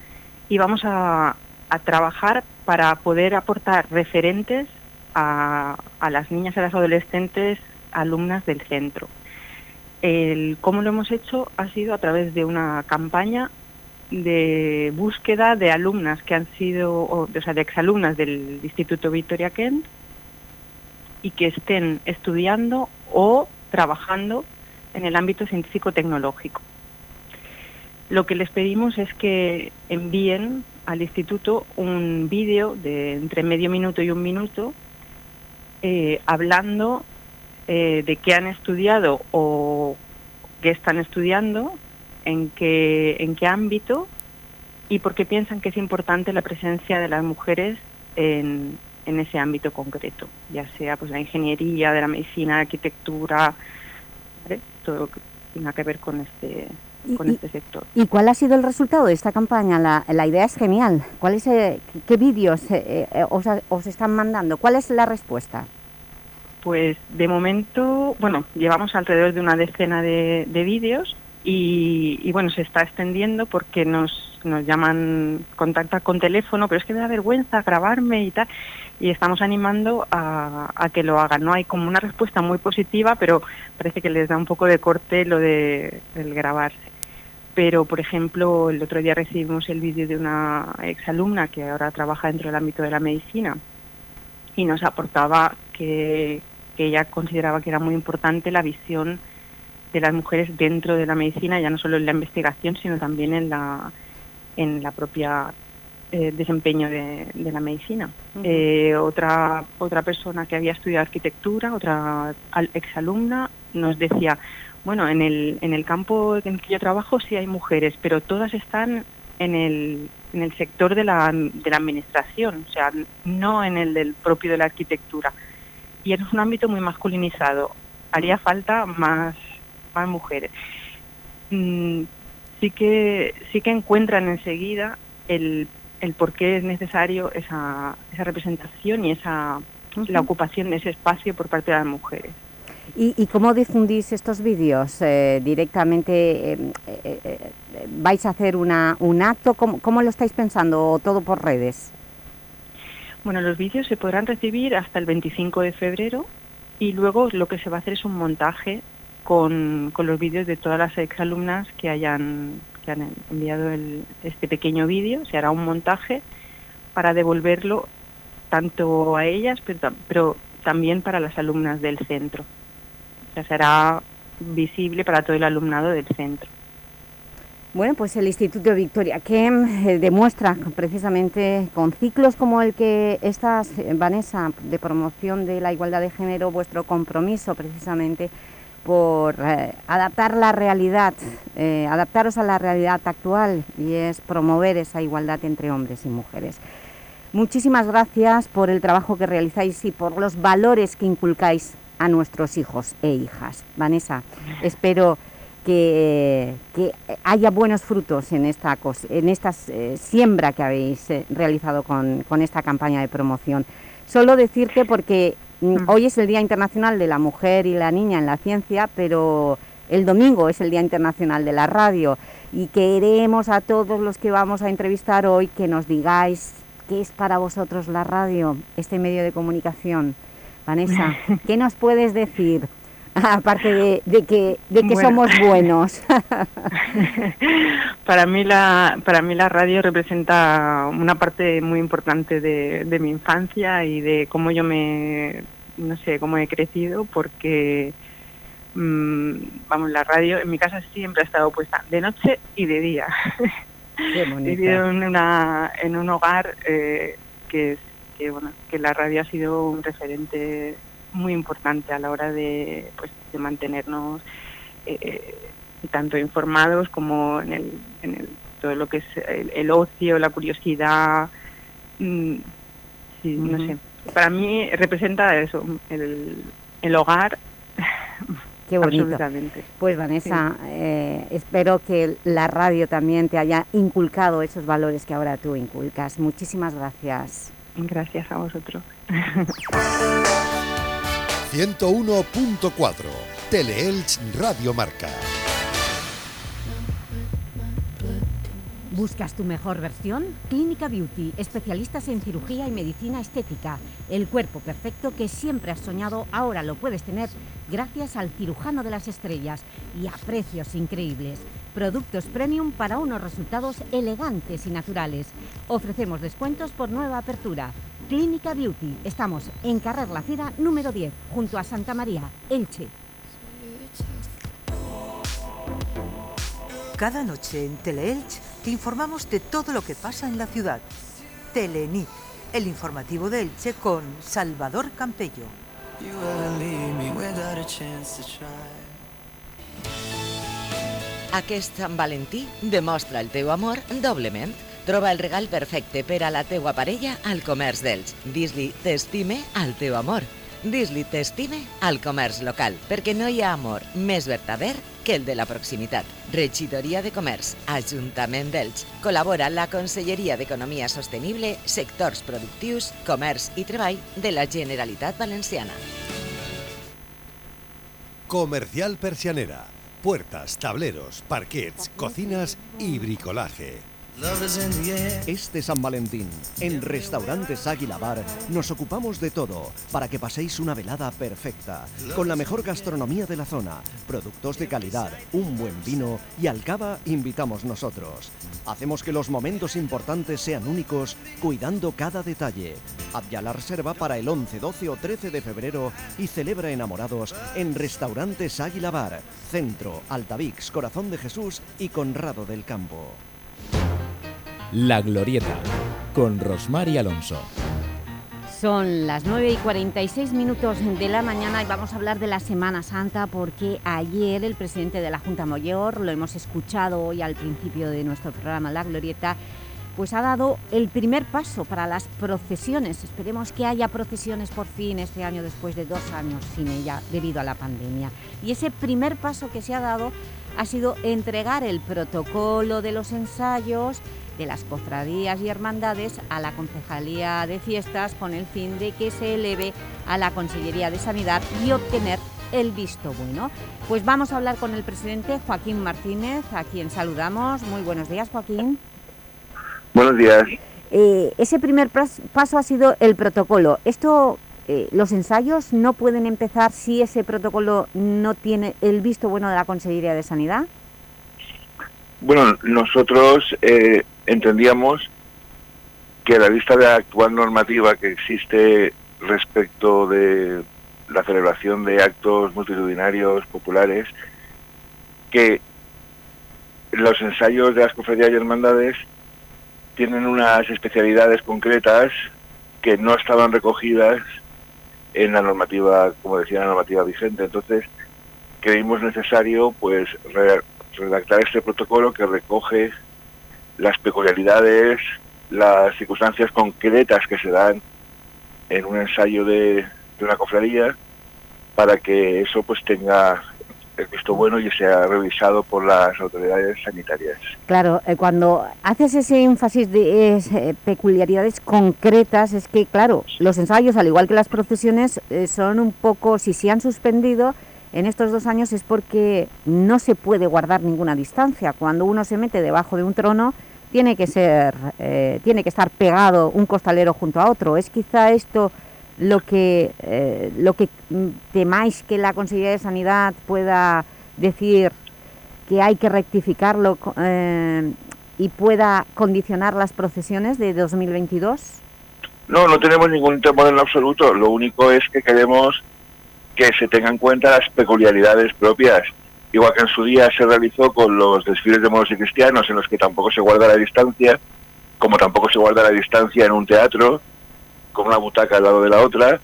íbamos a, a trabajar para poder aportar referentes a, las niñas y a las adolescentes alumnas del centro. El, ¿Cómo lo hemos hecho? Ha sido a través de una campaña de búsqueda de alumnas que han sido, o, sea, de exalumnas del Instituto Victoria Kent y que estén estudiando o trabajando en el ámbito científico-tecnológico. Lo que les pedimos es que envíen al instituto un vídeo de entre medio minuto y un minuto eh, hablando eh, de qué han estudiado o qué están estudiando, en qué, en qué ámbito y por qué piensan que es importante la presencia de las mujeres en, en ese ámbito concreto, ya sea pues la ingeniería, de la medicina, arquitectura, todo lo que tenga que ver con este, con este sector. ¿Y cuál ha sido el resultado de esta campaña? La, la idea es genial. ¿Cuál es, eh, ¿Qué vídeos eh, eh, os, os, están mandando? ¿Cuál es la respuesta? Pues de momento, bueno, llevamos alrededor de una decena de, de vídeos y, y, bueno, se está extendiendo porque nos, nos llaman, contacta con teléfono, pero es que me da vergüenza grabarme y tal, y estamos animando a, a, que lo hagan, ¿no? Hay como una respuesta muy positiva, pero parece que les da un poco de corte lo de el grabarse. Pero, por ejemplo, el otro día recibimos el vídeo de una exalumna que ahora trabaja dentro del ámbito de la medicina y nos aportaba que, que ella consideraba que era muy importante la visión de las mujeres dentro de la medicina, ya no solo en la investigación, sino también en la, en la propia eh, desempeño de, de, la medicina. Uh -huh. eh, otra, otra persona que había estudiado arquitectura, otra exalumna, nos decía, bueno, en el, en el campo en que yo trabajo sí hay mujeres, pero todas están en el, en el sector de la, de la administración, o sea, no en el del propio de la arquitectura. Y es un ámbito muy masculinizado. Haría falta más más mujeres. Mm, sí que sí que encuentran enseguida el, el por qué es necesario esa, esa representación y esa uh -huh. la ocupación de ese espacio por parte de las mujeres. ¿Y, cómo difundís estos vídeos? Eh, ¿Directamente eh, eh, eh, vais a hacer una, un acto? ¿Cómo, ¿Cómo, lo estáis pensando? ¿O todo por redes? Bueno, los vídeos se podrán recibir hasta el 25 de febrero y luego lo que se va a hacer es un montaje con, con los vídeos de todas las exalumnas que hayan que han enviado este pequeño vídeo. Se hará un montaje para devolverlo tanto a ellas, pero también para las alumnas del centro. Sea, será visible para todo el alumnado del centro. Bueno, pues el Instituto Victoria que eh, demuestra precisamente con ciclos como el que estás, Vanessa, de promoción de la igualdad de género, vuestro compromiso precisamente por eh, adaptar la realidad, eh, adaptaros a la realidad actual y es promover esa igualdad entre hombres y mujeres. Muchísimas gracias por el trabajo que realizáis y por los valores que inculcáis a nuestros hijos e hijas. Vanessa, espero que, que haya buenos frutos en esta, en esta eh, siembra que habéis eh, realizado con, con esta campaña de promoción. Solo decirte, porque mm. hoy es el Día Internacional de la Mujer y la Niña en la Ciencia, pero el domingo es el Día Internacional de la Radio y queremos a todos los que vamos a entrevistar hoy que nos digáis qué es para vosotros la radio, este medio de comunicación. Vanessa, ¿qué nos puedes decir? aparte de, de, que, de que bueno. somos buenos. para, mí la, para mí la radio representa una parte muy importante de, de, mi infancia y de cómo yo me, no sé, cómo he crecido, porque, mmm, vamos, la radio en mi casa siempre ha estado puesta de noche y de día. Qué He vivido en, una, en un hogar eh, que, que, bueno, que la radio ha sido un referente muy importante a la hora de, pues, de mantenernos eh, tanto informados como en, el, en el, todo lo que es el, el ocio, la curiosidad. Mm, sí, uh -huh. no sé. Para mí representa eso, el, el hogar. Qué bonito. Pues Vanessa, sí. eh, espero que la radio también te haya inculcado esos valores que ahora tú inculcas. Muchísimas gracias. Gracias a vosotros. 101.4 Teleelch Radio Marca. ¿Buscas tu mejor versión? Clínica Beauty, especialistas en cirugía y medicina estética. El cuerpo perfecto que siempre has soñado, ahora lo puedes tener gracias al cirujano de las estrellas y a precios increíbles. Productos premium para unos resultados elegantes y naturales. Ofrecemos descuentos por nueva apertura. Clínica Beauty. Estamos en Carrer La Cira número 10, junto a Santa María, Elche. Cada noche en Teleelch te informamos de todo lo que pasa en la ciudad. Telenit, el informativo de Elche con Salvador Campello. Aquest Sant Valentí demostra el teu amor doblement Troba el regal perfecte per a la teua parella al comerç d'Elx. Dis-li t'estime al teu amor. Dis-li t'estime al comerç local, perquè no hi ha amor més verdader que el de la proximitat. Regidoria de Comerç, Ajuntament d'Elx. Col·labora la Conselleria d'Economia Sostenible, Sectors Productius, Comerç i Treball de la Generalitat Valenciana. Comercial Persianera. Puertas, tableros, parquets, cocinas y bricolaje. Este San Valentín, en Restaurantes Águila Bar, nos ocupamos de todo para que paséis una velada perfecta, con la mejor gastronomía de la zona, productos de calidad, un buen vino y al cava invitamos nosotros. Hacemos que los momentos importantes sean únicos, cuidando cada detalle. Haz ya la reserva para el 11, 12 o 13 de febrero y celebra enamorados en Restaurantes Águila Bar, Centro, Altavix, Corazón de Jesús y Conrado del Campo. La Glorieta, con Rosmar y Alonso. Son las 9 y 46 minutos de la mañana y vamos a hablar de la Semana Santa porque ayer el presidente de la Junta Mayor, lo hemos escuchado hoy al principio de nuestro programa La Glorieta, pues ha dado el primer paso para las procesiones. Esperemos que haya procesiones por fin este año después de dos años sin ella debido a la pandemia. Y ese primer paso que se ha dado ha sido entregar el protocolo de los ensayos de las cofradías y hermandades a la Concejalía de Fiestas con el fin de que se eleve a la Consellería de Sanidad y obtener el visto bueno. Pues vamos a hablar con el presidente Joaquín Martínez, a quien saludamos. Muy buenos días, Joaquín. Buenos días. Eh, ese primer paso ha sido el protocolo. Esto, eh, ¿Los ensayos no pueden empezar si ese protocolo no tiene el visto bueno de la Consellería de Sanidad? Bueno, nosotros eh, entendíamos que a la vista de la actual normativa que existe respecto de la celebración de actos multitudinarios populares, que los ensayos de las cofradías y hermandades tienen unas especialidades concretas que no estaban recogidas en la normativa, como decía la normativa vigente. Entonces, creímos necesario pues redactar este protocolo que recoge las peculiaridades, las circunstancias concretas que se dan en un ensayo de, una cofradía para que eso pues tenga el visto bueno y sea revisado por las autoridades sanitarias. Claro, eh, cuando haces ese énfasis de eh, peculiaridades concretas, es que, claro, los ensayos, al igual que las procesiones, eh, son un poco, si se han suspendido, en estos dos años es porque no se puede guardar ninguna distancia. Cuando uno se mete debajo de un trono, tiene que, ser, eh, tiene que estar pegado un costalero junto a otro. ¿Es quizá esto lo que, eh, que temáis que la Consejería de Sanidad pueda decir que hay que rectificarlo eh, y pueda condicionar las procesiones de 2022? No, no tenemos ningún temor en absoluto. Lo único es que queremos que se tengan en cuenta las peculiaridades propias, igual que en su día se realizó con los desfiles de moros y cristianos, en los que tampoco se guarda la distancia, como tampoco se guarda la distancia en un teatro, con una butaca al lado de la otra,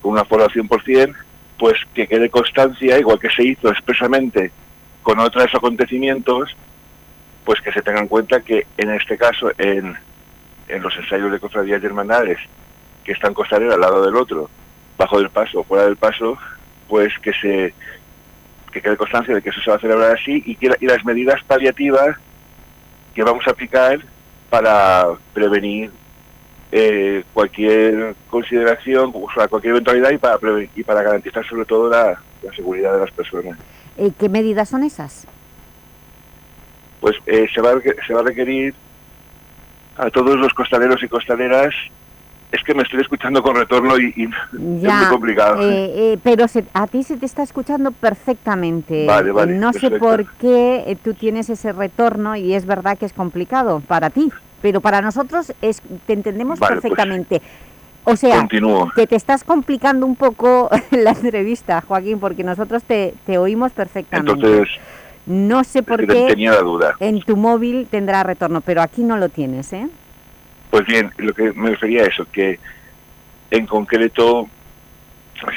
con una aforo al 100%, pues que quede constancia, igual que se hizo expresamente con otros acontecimientos, pues que se tenga en cuenta que en este caso, en, en los ensayos de cofradías y hermandades, que están costaneros al lado del otro, bajo del paso o fuera del paso, pues que se que quede constancia de que eso se va a celebrar así y, que, y las medidas paliativas que vamos a aplicar para prevenir eh, cualquier consideración, o sea, cualquier eventualidad y para, y para garantizar sobre todo la, seguridad de las personas. Eh, ¿Qué medidas son esas? Pues eh, se, va, se va a requerir a todos los costaleros y costaleras es que me estoy escuchando con retorno y, es muy complicado. Eh, eh, pero a ti se te está escuchando perfectamente. no sé por qué eh, tú tienes ese retorno y es verdad que es complicado para ti, pero para nosotros es, te entendemos pues, perfectamente. o sea, que te estás complicando un poco la entrevista, Joaquín, porque nosotros te, te oímos perfectamente. Entonces, no sé por qué tenía la duda. en tu móvil tendrá retorno, pero aquí no lo tienes, ¿eh? Pues bien, lo que me refería a eso, que en concreto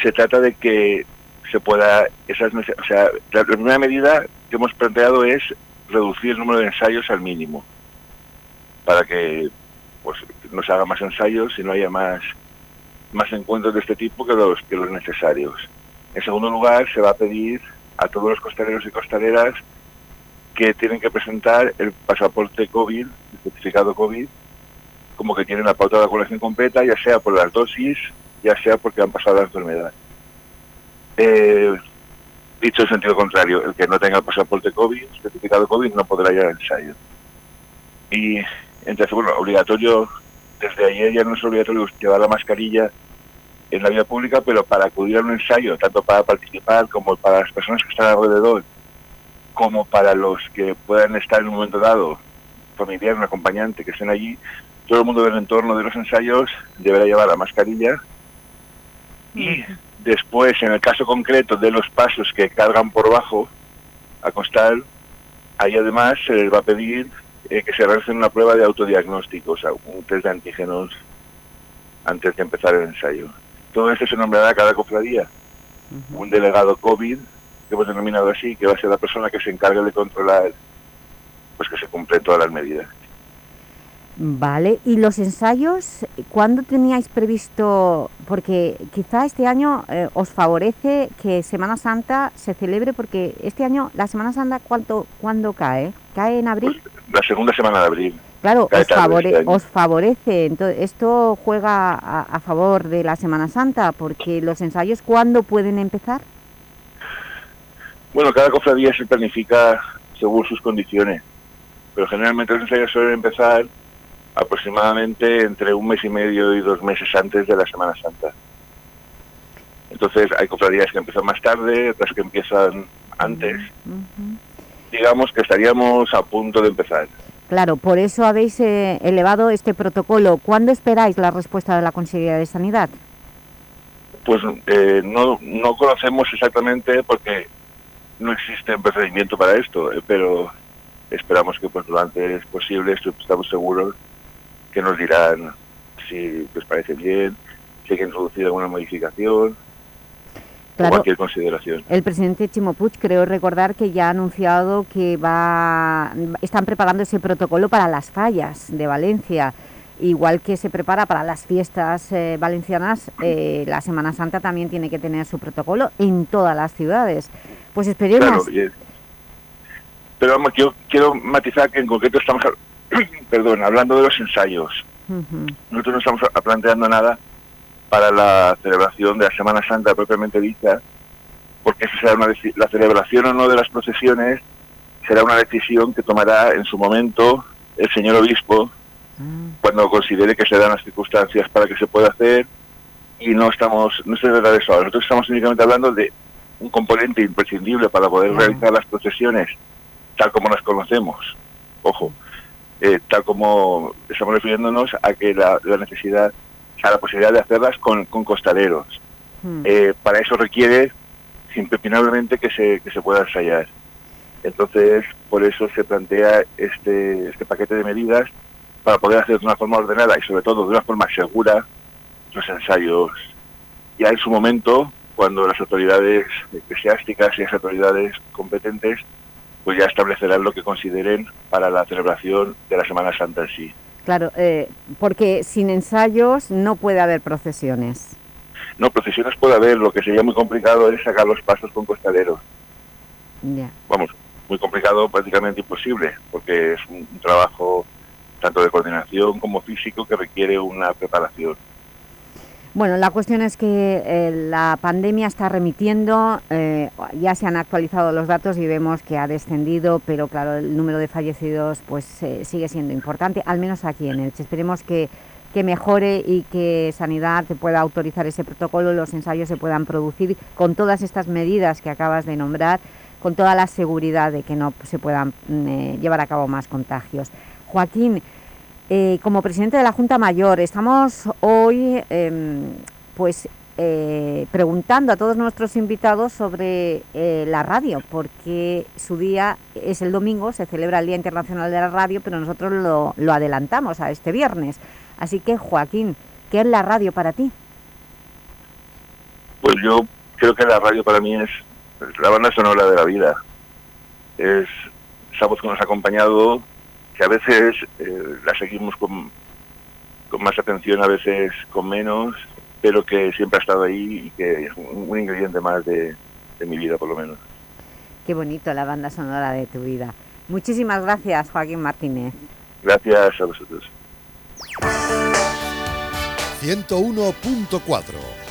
se trata de que se pueda, esas, o sea, la primera medida que hemos planteado es reducir el número de ensayos al mínimo. para que pues no se hagan más ensayos y no haya más, más encuentros de este tipo que los, que los necesarios. En segundo lugar, se va a pedir a todos los costaleros y costaleras que tienen que presentar el pasaporte COVID, el certificado COVID, como que tienen la pauta de vacunación completa, ya sea por las dosis, ya sea porque han pasado la enfermedad. Eh, dicho en sentido contrario, el que no tenga el pasaporte COVID, certificado COVID, no podrá ir al ensayo. Y entonces, bueno, obligatorio, desde ayer ya no es obligatorio llevar la mascarilla en la vía pública, pero para acudir a un ensayo, tanto para participar como para las personas que están alrededor, como para los que puedan estar en un momento dado, familiar, un acompañante que estén allí, todo el mundo del entorno de los ensayos deberá llevar la mascarilla y después, en el caso concreto de los pasos que cargan por bajo a costal, ahí además se les va a pedir eh, que se realicen una prueba de autodiagnóstico, o sea, un test de antígenos antes de empezar el ensayo. Todo esto se nombrará a cada cofradía un delegado COVID, que hemos denominado así, que va a ser la persona que se encargue de controlar pues que se cumplen todas las medidas. Vale, ¿y los ensayos cuándo teníais previsto? Porque quizá este año eh, os favorece que Semana Santa se celebre, porque este año la Semana Santa ¿cuánto, ¿cuándo cae? ¿Cae en abril? La segunda semana de abril. Claro, os, favore- este os favorece, entonces esto juega a, a favor de la Semana Santa, porque los ensayos ¿cuándo pueden empezar? Bueno, cada cofradía se planifica según sus condiciones, pero generalmente los ensayos suelen empezar aproximadamente entre un mes y medio y dos meses antes de la Semana Santa. Entonces hay cofradías que empiezan más tarde, otras que empiezan antes. Digamos que estaríamos a punto de empezar. Claro, por eso habéis eh, elevado este protocolo. ¿Cuándo esperáis la respuesta de la Consejería de Sanidad? Pues eh, no, no conocemos exactamente porque no existe un procedimiento para esto, eh, pero esperamos que pues lo antes posible, estamos seguros que nos dirán si les parece bien, si hay que introducir alguna modificación Claro. o cualquier consideración. El presidente Chimo Puig creo recordar que ya ha anunciado que va, están preparando ese protocolo para las fallas de Valencia. Igual que se prepara para las fiestas eh, valencianas, eh, la Semana Santa también tiene que tener su protocolo en todas las ciudades. Pues esperemos. Claro, pero vamos, yo quiero matizar que en concreto estamos, perdón, hablando de los ensayos. Nosotros no estamos planteando nada para la celebración de la Semana Santa propiamente dicha, porque esa será una la celebración o no de las procesiones será una decisión que tomará en su momento el señor obispo cuando considere que se dan las circunstancias para que se pueda hacer y no estamos no se trata de eso nosotros estamos únicamente hablando de un componente imprescindible para poder Claro. realizar las procesiones tal como las conocemos ojo eh, tal como estamos refiriéndonos a que la, la necesidad a la posibilidad de hacerlas con, con costaleros Eh, para eso requiere impepinablemente que se, que se pueda ensayar. Entonces, por eso se plantea este, este paquete de medidas para poder hacer de una forma ordenada y sobre todo de una forma segura los ensayos. Ya en su momento, cuando las autoridades eclesiásticas y las autoridades competentes pues ya establecerán lo que consideren para la celebración de la Semana Santa en sí. Claro, eh, porque sin ensayos no puede haber procesiones. No, procesiones puede haber, lo que sería muy complicado es sacar los pasos con costaleros. Ya. Vamos, muy complicado, prácticamente imposible, porque es un, un trabajo tanto de coordinación como físico que requiere una preparación. Bueno, la cuestión es que eh, la pandemia está remitiendo, eh, ya se han actualizado los datos y vemos que ha descendido, pero claro, el número de fallecidos pues eh, sigue siendo importante, al menos aquí en Elche. Esperemos que, que mejore y que Sanidad pueda autorizar ese protocolo, los ensayos se puedan producir con todas estas medidas que acabas de nombrar, con toda la seguridad de que no se puedan mm, llevar a cabo más contagios. Joaquín, eh, como presidente de la Junta Mayor, estamos hoy em, pues, eh, preguntando a todos nuestros invitados sobre eh, la radio, porque su día es el domingo, se celebra el Día Internacional de la Radio, pero nosotros lo, adelantamos a este viernes. Así que, Joaquín, ¿qué es la radio para ti? Pues yo creo que la radio para mí es la banda sonora de la vida. Es esa que nos ha acompañado que a veces eh, la seguimos con, con más atención, a veces con menos, pero que siempre ha estado ahí y que es un, un ingrediente más de, de mi vida, por lo menos. Qué bonito la banda sonora de tu vida. Muchísimas gracias, Joaquín Martínez. Gracias a vosotros. 101.4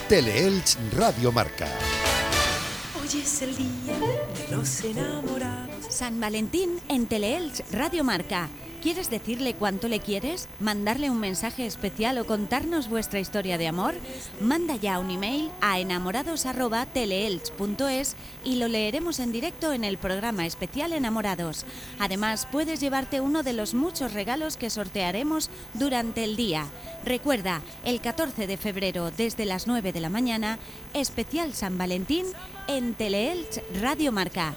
Teleelch Radio Marca. Hoy es el día de los enamorados. San Valentín en Teleelch Radio Marca. ¿Quieres decirle cuánto le quieres? ¿Mandarle un mensaje especial o contarnos vuestra historia de amor? Manda ya un email a enamorados.teleelch.es y lo leeremos en directo en el programa especial Enamorados. Además, puedes llevarte uno de los muchos regalos que sortearemos durante el día. Recuerda, el 14 de febrero desde las 9 de la mañana, especial San Valentín en Teleelch Radio Marca.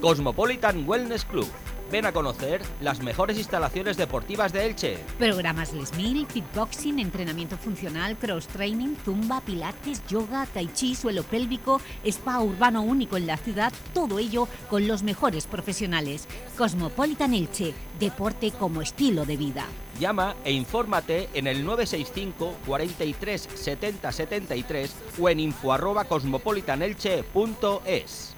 Cosmopolitan Wellness Club. Ven a conocer las mejores instalaciones deportivas de Elche. Programas Les Mil, fitboxing, entrenamiento funcional, cross-training, zumba, pilates, yoga, tai chi, suelo pélvico, spa urbano único en la ciudad, todo ello con los mejores profesionales. Cosmopolitan Elche, deporte como estilo de vida. Llama e infórmate en el 965 43 70 73 o en info arroba cosmopolitanelche.es.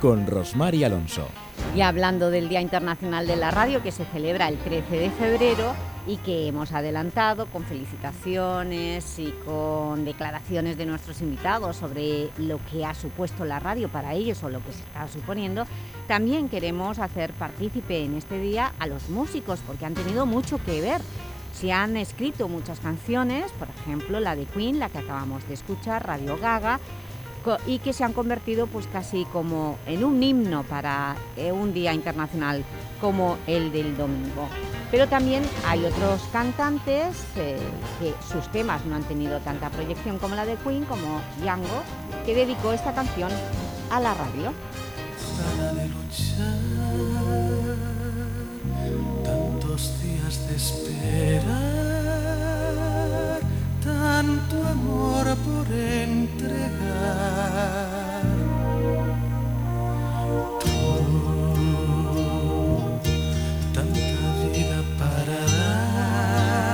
con Rosmar y Alonso. Y hablando del Día Internacional de la Radio, que se celebra el 13 de febrero y que hemos adelantado con felicitaciones y con declaraciones de nuestros invitados sobre lo que ha supuesto la radio para ellos o lo que se está suponiendo, también queremos hacer partícipe en este día a los músicos, porque han tenido mucho que ver. Se han escrito muchas canciones, por ejemplo la de Queen, la que acabamos de escuchar, Radio Gaga, y que se han convertido pues casi como en un himno para eh, un día internacional como el del domingo. Pero también hay otros cantantes eh, que sus temas no han tenido tanta proyección como la de Queen, como Django, que dedicó esta canción a la radio. De luchar, tantos días de esperar, tanto amor por entregar. Tanta vida para dar,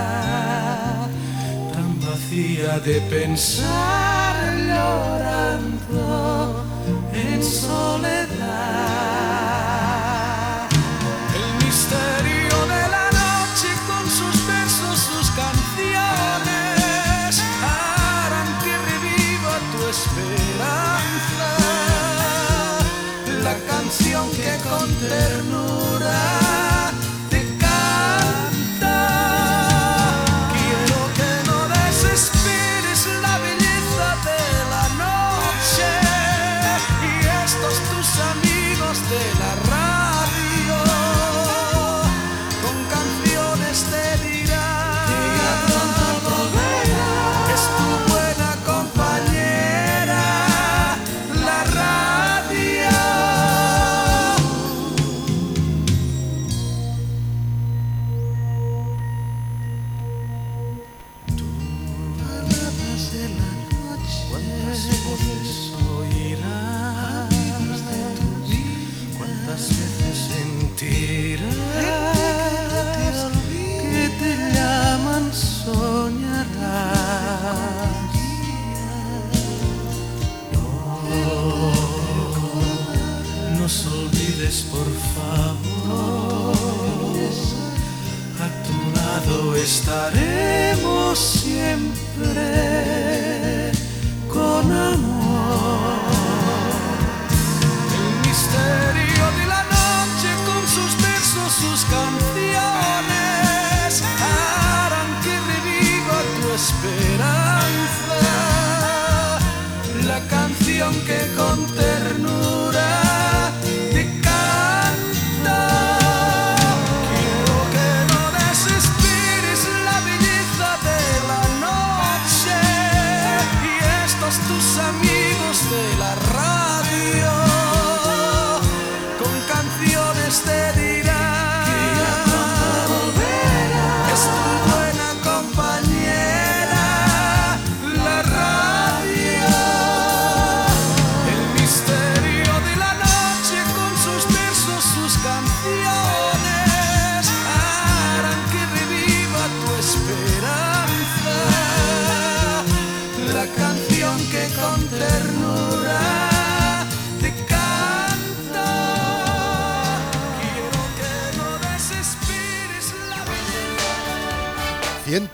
tan vacía de pensar llorando en soledad. Canción que con ternura marches, por favor. A tu lado estaremos siempre con amor. El misterio de la noche con sus versos, sus canciones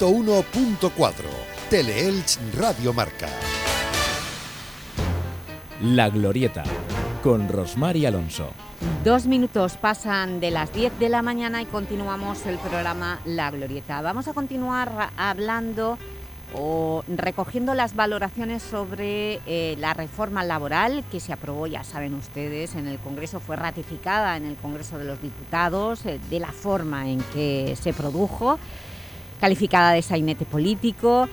101.4 Teleelch Radio Marca. La Glorieta, con Rosmar y Alonso. Dos minutos pasan de las 10 de la mañana y continuamos el programa La Glorieta. Vamos a continuar hablando o recogiendo las valoraciones sobre eh, la reforma laboral que se aprobó, ya saben ustedes, en el Congreso, fue ratificada en el Congreso de los Diputados, eh, de la forma en que se produjo, calificada de sainete político,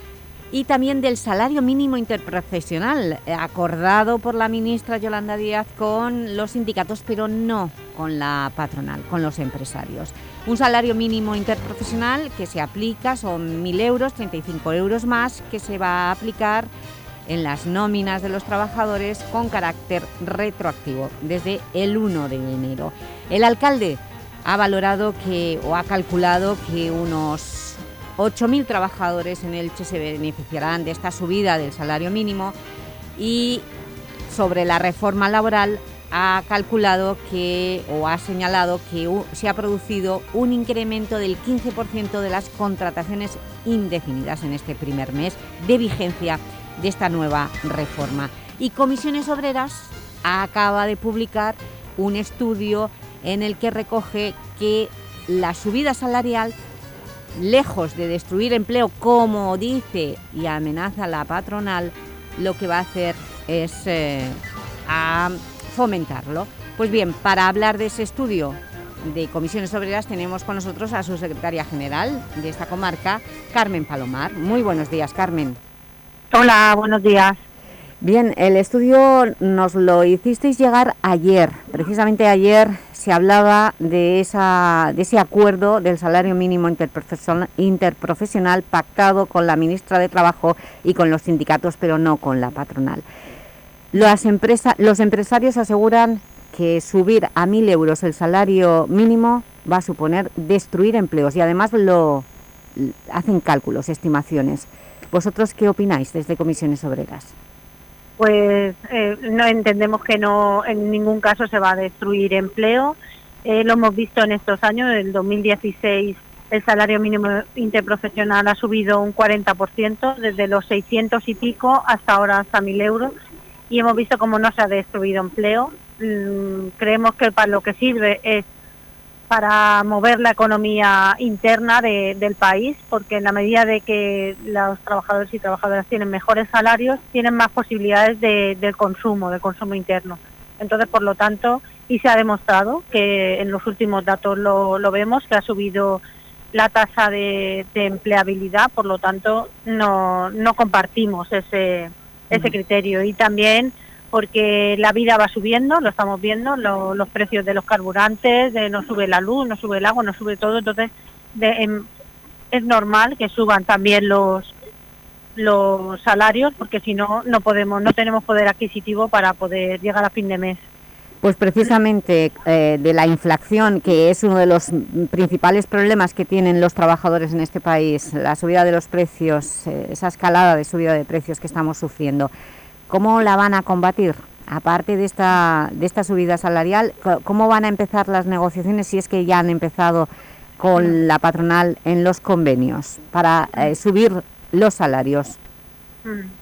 y también del salario mínimo interprofesional, eh, acordado por la ministra Yolanda Díaz con los sindicatos, pero no con la patronal, con los empresarios. Un salario mínimo interprofesional que se aplica, son 1.000 euros, 35 euros más, que se va a aplicar en las nóminas de los trabajadores con carácter retroactivo, desde el 1 de enero. El alcalde ha valorado que, o ha calculado que unos 8.000 trabajadores en Elche se beneficiarán de esta subida del salario mínimo y sobre la reforma laboral ha calculado que, o ha señalado que se ha producido un incremento del 15% de las contrataciones indefinidas en este primer mes de vigencia de esta nueva reforma. Y Comisiones Obreras acaba de publicar un estudio en el que recoge que la subida salarial lejos de destruir empleo, como dice y amenaza la patronal, lo que va a hacer es eh, a fomentarlo. Pues bien, para hablar de ese estudio de comisiones obreras tenemos con nosotros a su secretaria general de esta comarca, Carmen Palomar. Muy buenos días, Carmen. Hola, buenos días. Bien, el estudio nos lo hicisteis llegar ayer. Precisamente ayer se hablaba de, esa, de ese acuerdo del salario mínimo interprofesional, interprofesional pactado con la ministra de Trabajo y con los sindicatos, pero no con la patronal. Las empresa, los empresarios aseguran que subir a 1.000 euros el salario mínimo va a suponer destruir empleos y además lo hacen cálculos, estimaciones. ¿Vosotros qué opináis desde Comisiones Obreras? Pues eh, no entendemos que no en ningún caso se va a destruir empleo. Eh, lo hemos visto en estos años. En el 2016 el salario mínimo interprofesional ha subido un 40%, desde los 600 y pico hasta ahora hasta 1.000 euros. Y hemos visto cómo no se ha destruido empleo. Mm, creemos que para lo que sirve es para mover la economía interna de- del país, porque en la medida de que los trabajadores y trabajadoras tienen mejores salarios, tienen más posibilidades de, del consumo, del consumo interno. Entonces, por lo tanto, y se ha demostrado que en los últimos datos lo, lo vemos, que ha subido la tasa de, de empleabilidad, por lo tanto, no, no compartimos ese, ese criterio. Y también porque la vida va subiendo, lo estamos viendo, lo- los precios de los carburantes, de no sube la luz, no sube el agua, no sube todo, entonces de- em, es normal que suban también los los salarios porque si no no podemos no tenemos poder adquisitivo para poder llegar a fin de mes. Pues precisamente eh, de la inflación, que es uno de los principales problemas que tienen los trabajadores en este país, la subida de los precios, eh, esa escalada de subida de precios que estamos sufriendo. ¿Cómo la van a combatir? aparte de esta, de esta subida salarial, ¿cómo van a empezar las negociaciones si es que ya han empezado con la patronal en los convenios para eh, subir los salarios?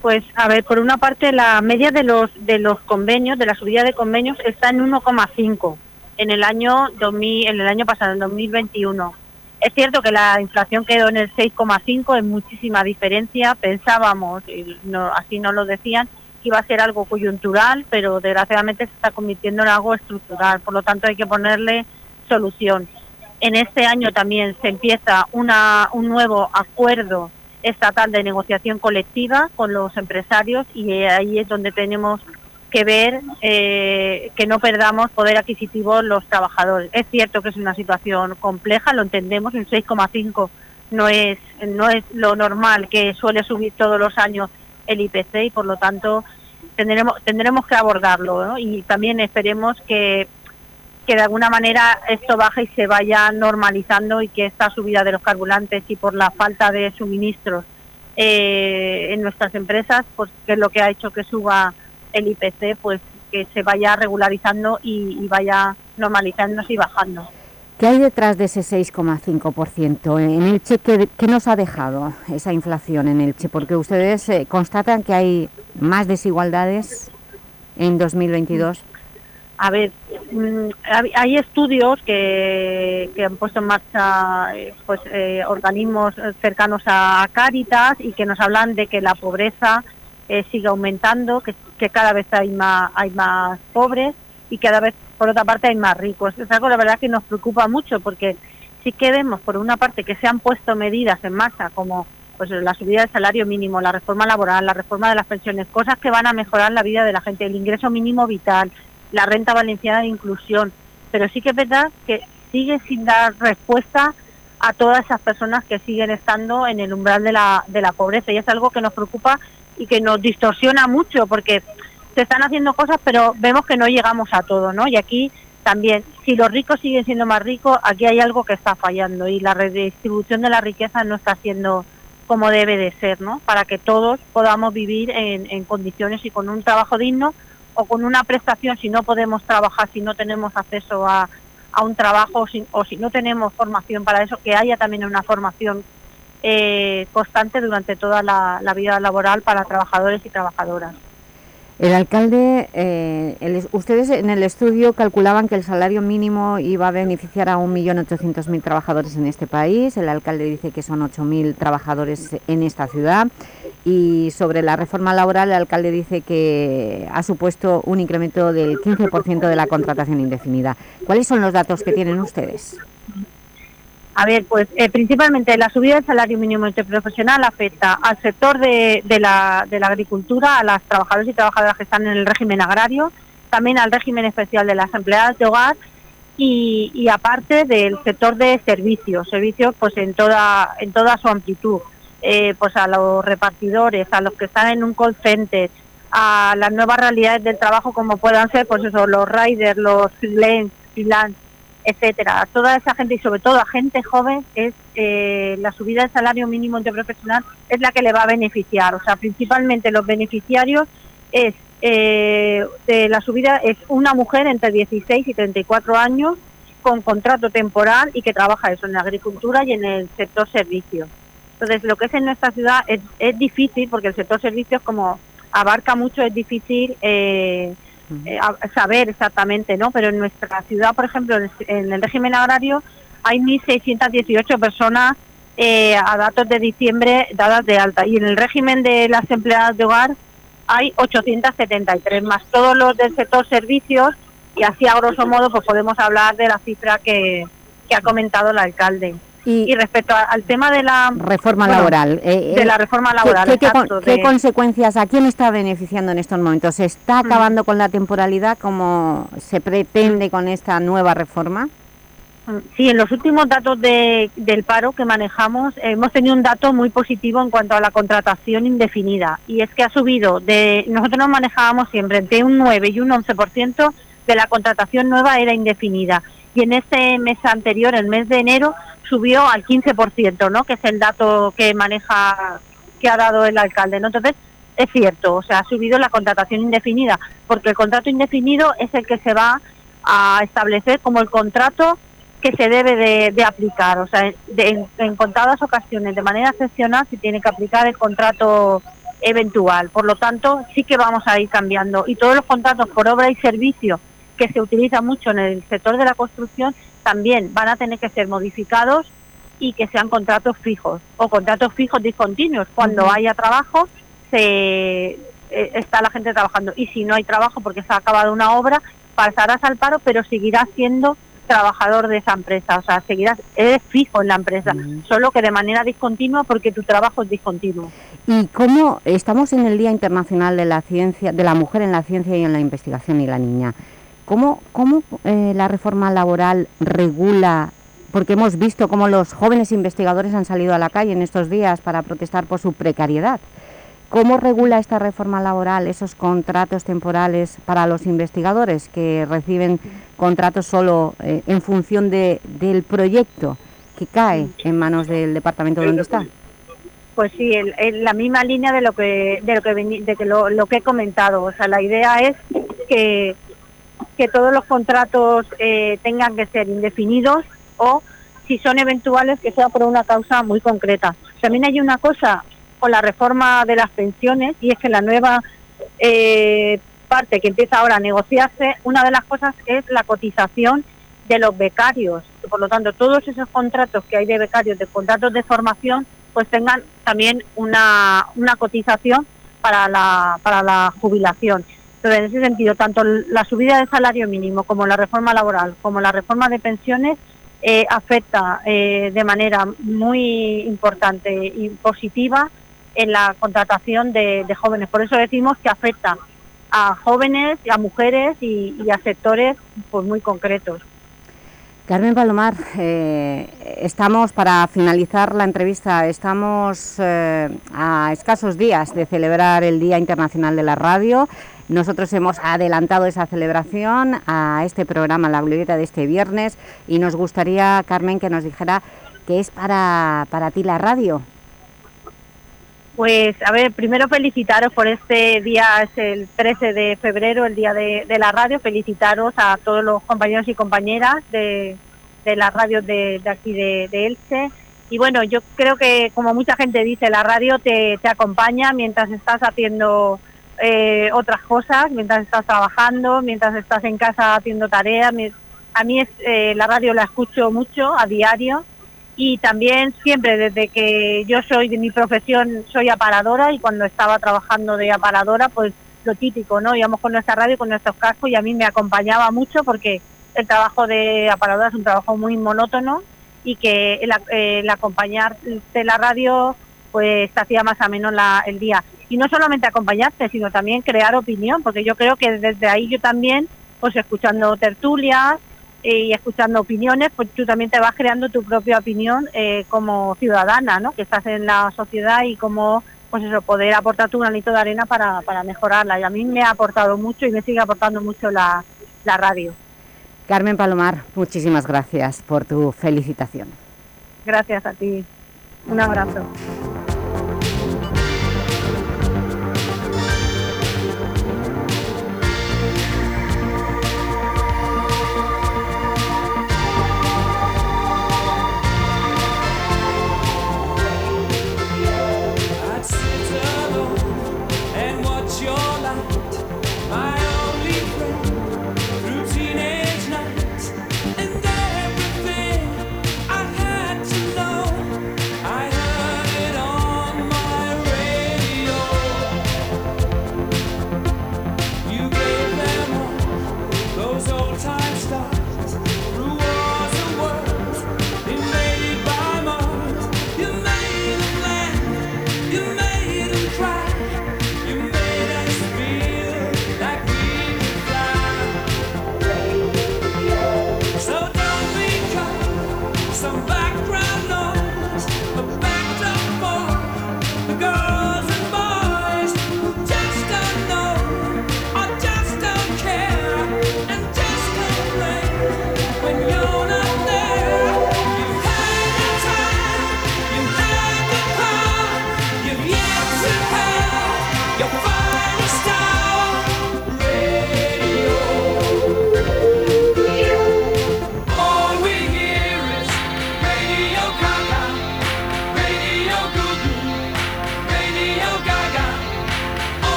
Pues, a ver, por una parte, la media de los, de los convenios, de la subida de convenios, está en 1,5 en el año 2000, en el año pasado, en 2021. Es cierto que la inflación quedó en el 6,5, es muchísima diferencia. Pensábamos, y no, así nos lo decían, iba a ser algo coyuntural, pero desgraciadamente se está convirtiendo en algo estructural. Por lo tanto, hay que ponerle solución. En este año también se empieza una, un nuevo acuerdo estatal de negociación colectiva con los empresarios y ahí es donde tenemos que ver eh, que no perdamos poder adquisitivo los trabajadores. Es cierto que es una situación compleja, lo entendemos, un 6,5 no es, no es lo normal que suele subir todos los años el IPC y por lo tanto tendremos, tendremos que abordarlo y también esperemos que, que de alguna manera esto baje y se vaya normalizando y que esta subida de los carburantes y por la falta de suministros eh, en nuestras empresas, pues que es lo que ha hecho que suba el IPC pues que se vaya regularizando y, vaya normalizándose y bajando. ¿Qué hay detrás de ese 6,5%? En el Che, ¿qué, nos ha dejado esa inflación en el Che? Porque ustedes eh, constatan que hay más desigualdades en 2022. A ver, mm, hay estudios que, que, han puesto en marcha eh, pues, eh, organismos cercanos a Cáritas y que nos hablan de que la pobreza sigue aumentando, que, cada vez hay más, hay más pobres y cada vez, por otra parte, hay más ricos. Es algo, la verdad, que nos preocupa mucho porque sí que vemos, por una parte, que se han puesto medidas en marcha como pues la subida del salario mínimo, la reforma laboral, la reforma de las pensiones, cosas que van a mejorar la vida de la gente, el ingreso mínimo vital, la renta valenciana de inclusión, pero sí que es verdad que sigue sin dar respuesta a todas esas personas que siguen estando en el umbral de la, de la pobreza y es algo que nos preocupa y que nos distorsiona mucho porque se están haciendo cosas pero vemos que no llegamos a todo, ¿no? Y aquí también, si los ricos siguen siendo más ricos, aquí hay algo que está fallando y la redistribución de la riqueza no está siendo como debe de ser, ¿no? Para que todos podamos vivir en, condiciones y con un trabajo digno o con una prestación si no podemos trabajar, si no tenemos acceso a, un trabajo o si no tenemos formación para eso, que haya también una formación eh, constante durante toda la, vida laboral para trabajadores y trabajadoras. El alcalde, eh, ustedes en el estudio calculaban que el salario mínimo iba a beneficiar a 1.800.000 trabajadores en este país. El alcalde dice que son 8.000 trabajadores en esta ciudad. Y sobre la reforma laboral, el alcalde dice que ha supuesto un incremento del 15% de la contratación indefinida. ¿Cuáles son los datos que tienen ustedes? A ver, pues eh, principalmente la subida del salario mínimo interprofesional afecta al sector de, la, agricultura, a las trabajadoras y trabajadoras que están en el régimen agrario, también al régimen especial de las empleadas de hogar y, aparte del sector de servicios, servicios pues en toda, en toda su amplitud, eh, pues a los repartidores, a los que están en un call center, a las nuevas realidades del trabajo como puedan ser, pues eso, los riders, los freelance, etcétera. A toda esa gente y sobre todo a gente joven es eh, la subida del salario mínimo interprofesional es la que le va a beneficiar. O sea, principalmente los beneficiarios es eh, de la subida es una mujer entre 16 y 34 años con contrato temporal y que trabaja eso en la agricultura y en el sector servicios. Entonces, lo que es en nuestra ciudad es, es difícil porque el sector servicios como abarca mucho, es difícil eh, eh, saber exactamente, ¿no? Pero en nuestra ciudad, por ejemplo, en el régimen agrario hay 1.618 personas eh, a datos de diciembre dadas de alta y en el régimen de las empleadas de hogar hay 873 más todos los del sector servicios y así a grosso modo pues podemos hablar de la cifra que, que ha comentado el alcalde. Y, respecto al tema de la reforma laboral, eh, de la reforma laboral, ¿qué, consecuencias, a quién está beneficiando en estos momentos? ¿Se está mm. acabando con la temporalidad como se pretende con esta nueva reforma? Mm, sí, en los últimos datos de, del paro que manejamos hemos tenido un dato muy positivo en cuanto a la contratación indefinida y es que ha subido de, nosotros nos manejábamos siempre entre un 9 y un 11% de la contratación nueva era indefinida y en ese mes anterior, el mes de enero, subió al 15%, ¿no? que es el dato que maneja, que ha dado el alcalde. Entonces, es cierto, o sea, ha subido la contratación indefinida, porque el contrato indefinido es el que se va a establecer como el contrato que se debe de, aplicar. O sea, en, en, contadas ocasiones, de manera excepcional, se tiene que aplicar el contrato eventual. Por lo tanto, sí que vamos a ir cambiando. Y todos los contratos por obra y servicio que se utilizan mucho en el sector de la construcción también van a tener que ser modificados y que sean contratos fijos o contratos fijos discontinuos. Cuando haya trabajo, se, eh, está la gente trabajando. Y si no hay trabajo porque se ha acabado una obra, pasarás al paro, pero seguirás siendo trabajador de esa empresa, o sea, seguirás, eres fijo en la empresa, solo que de manera discontinua porque tu trabajo es discontinuo. ¿Y cómo estamos en el Día Internacional de la Ciencia, de la Mujer en la Ciencia y en la Investigación y la Niña? ¿Cómo, cómo eh, la reforma laboral regula porque hemos visto cómo los jóvenes investigadores han salido a la calle en estos días para protestar por su precariedad. ¿Cómo regula esta reforma laboral esos contratos temporales para los investigadores que reciben contratos solo eh, en función de, del proyecto que cae en manos del departamento donde está? Pues sí, en, la misma línea de lo que de lo que, de que lo, que he comentado. O sea, la idea es que, que todos los contratos eh, tengan que ser indefinidos o si son eventuales que sea por una causa muy concreta. También hay una cosa con la reforma de las pensiones y es que la nueva eh, parte que empieza ahora a negociarse, una de las cosas es la cotización de los becarios. Por lo tanto, todos esos contratos que hay de becarios, de contratos de formación, pues tengan también una, una cotización para la, para la jubilación. Entonces, en ese sentido, tanto la subida del salario mínimo como la reforma laboral, como la reforma de pensiones, eh, afecta eh, de manera muy importante y positiva en la contratación de, jóvenes. Por eso decimos que afecta a jóvenes, a mujeres y, a sectores pues, muy concretos. Carmen Palomar, eh, estamos, para finalizar la entrevista, estamos a escasos días de celebrar el Día Internacional de la Radio. Nosotros hemos adelantado esa celebración a este programa, la glorieta de este viernes, y nos gustaría, Carmen, que nos dijera qué es para, para ti la radio. Pues, a ver, primero felicitaros por este día, es el 13 de febrero, el día de, la radio. Felicitaros a todos los compañeros y compañeras de, de la radio de, aquí de, Elche. Y bueno, yo creo que, como mucha gente dice, la radio te, te acompaña mientras estás haciendo eh, otras cosas, mientras estás trabajando, mientras estás en casa haciendo tareas. A mí es, eh, la radio la escucho mucho, a diario y también siempre desde que yo soy de mi profesión soy aparadora y cuando estaba trabajando de aparadora pues lo típico, ¿no? Íbamos con nuestra radio, con nuestros cascos y a mí me acompañaba mucho porque el trabajo de aparadora es un trabajo muy monótono y que el, acompañar de la radio pues hacía más o menos el día. Y no solamente acompañarte, sino también crear opinión, porque yo creo que desde ahí yo también, pues escuchando tertulias, y escuchando opiniones, pues tú también te vas creando tu propia opinión eh, como ciudadana, ¿no? Que estás en la sociedad y como, pues eso, poder aportar tu granito de arena para, para mejorarla. Y a mí me ha aportado mucho y me sigue aportando mucho la, la radio. Carmen Palomar, muchísimas gracias por tu felicitación. Gracias a ti. Un abrazo.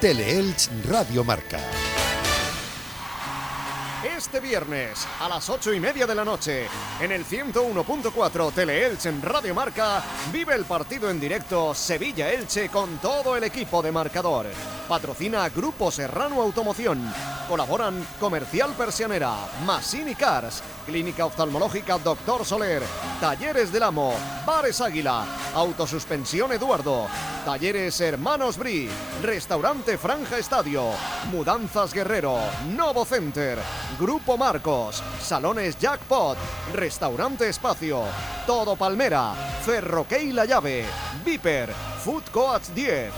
Teleelch Radio Marca. Este viernes a las 8 y media de la noche en el 101.4 Teleelch en Radio Marca vive el partido en directo Sevilla-Elche con todo el equipo de marcador. Patrocina Grupo Serrano Automoción. Colaboran Comercial Persianera, Massini Cars, Clínica Oftalmológica Doctor Soler, Talleres del Amo, Bares Águila, Autosuspensión Eduardo, Talleres Hermanos Bri, Restaurante Franja Estadio, Mudanzas Guerrero, Novo Center, Grupo Marcos, Salones Jackpot, Restaurante Espacio, Todo Palmera, Ferroquey La Llave, Viper, Food Coats 10,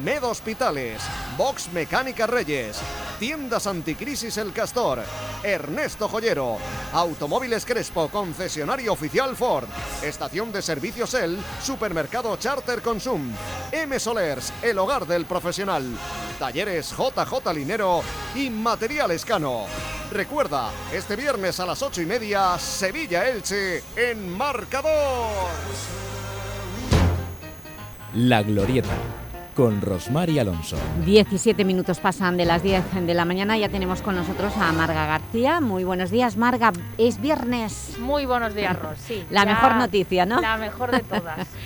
Med Hospitales, Box Mecánica Reyes, Tiendas Anticrisis El Castor, Ernesto Joyero, Automóviles Crespo, concesionario oficial Ford, Estación de Servicios El, Supermercado Charter Consum, M Solers, el hogar del profesional, Talleres JJ Linero y Material Escano. Recuerda, este viernes a las ocho y media, Sevilla-Elche en marcador. La Glorieta, con Rosmar y Alonso. 17 minutos pasan de las 10 de la mañana, ya tenemos con nosotros a Marga García. Muy buenos días, Marga. Es viernes. Muy buenos días, Ros. Sí, la ya mejor noticia, ¿no? La mejor de todas.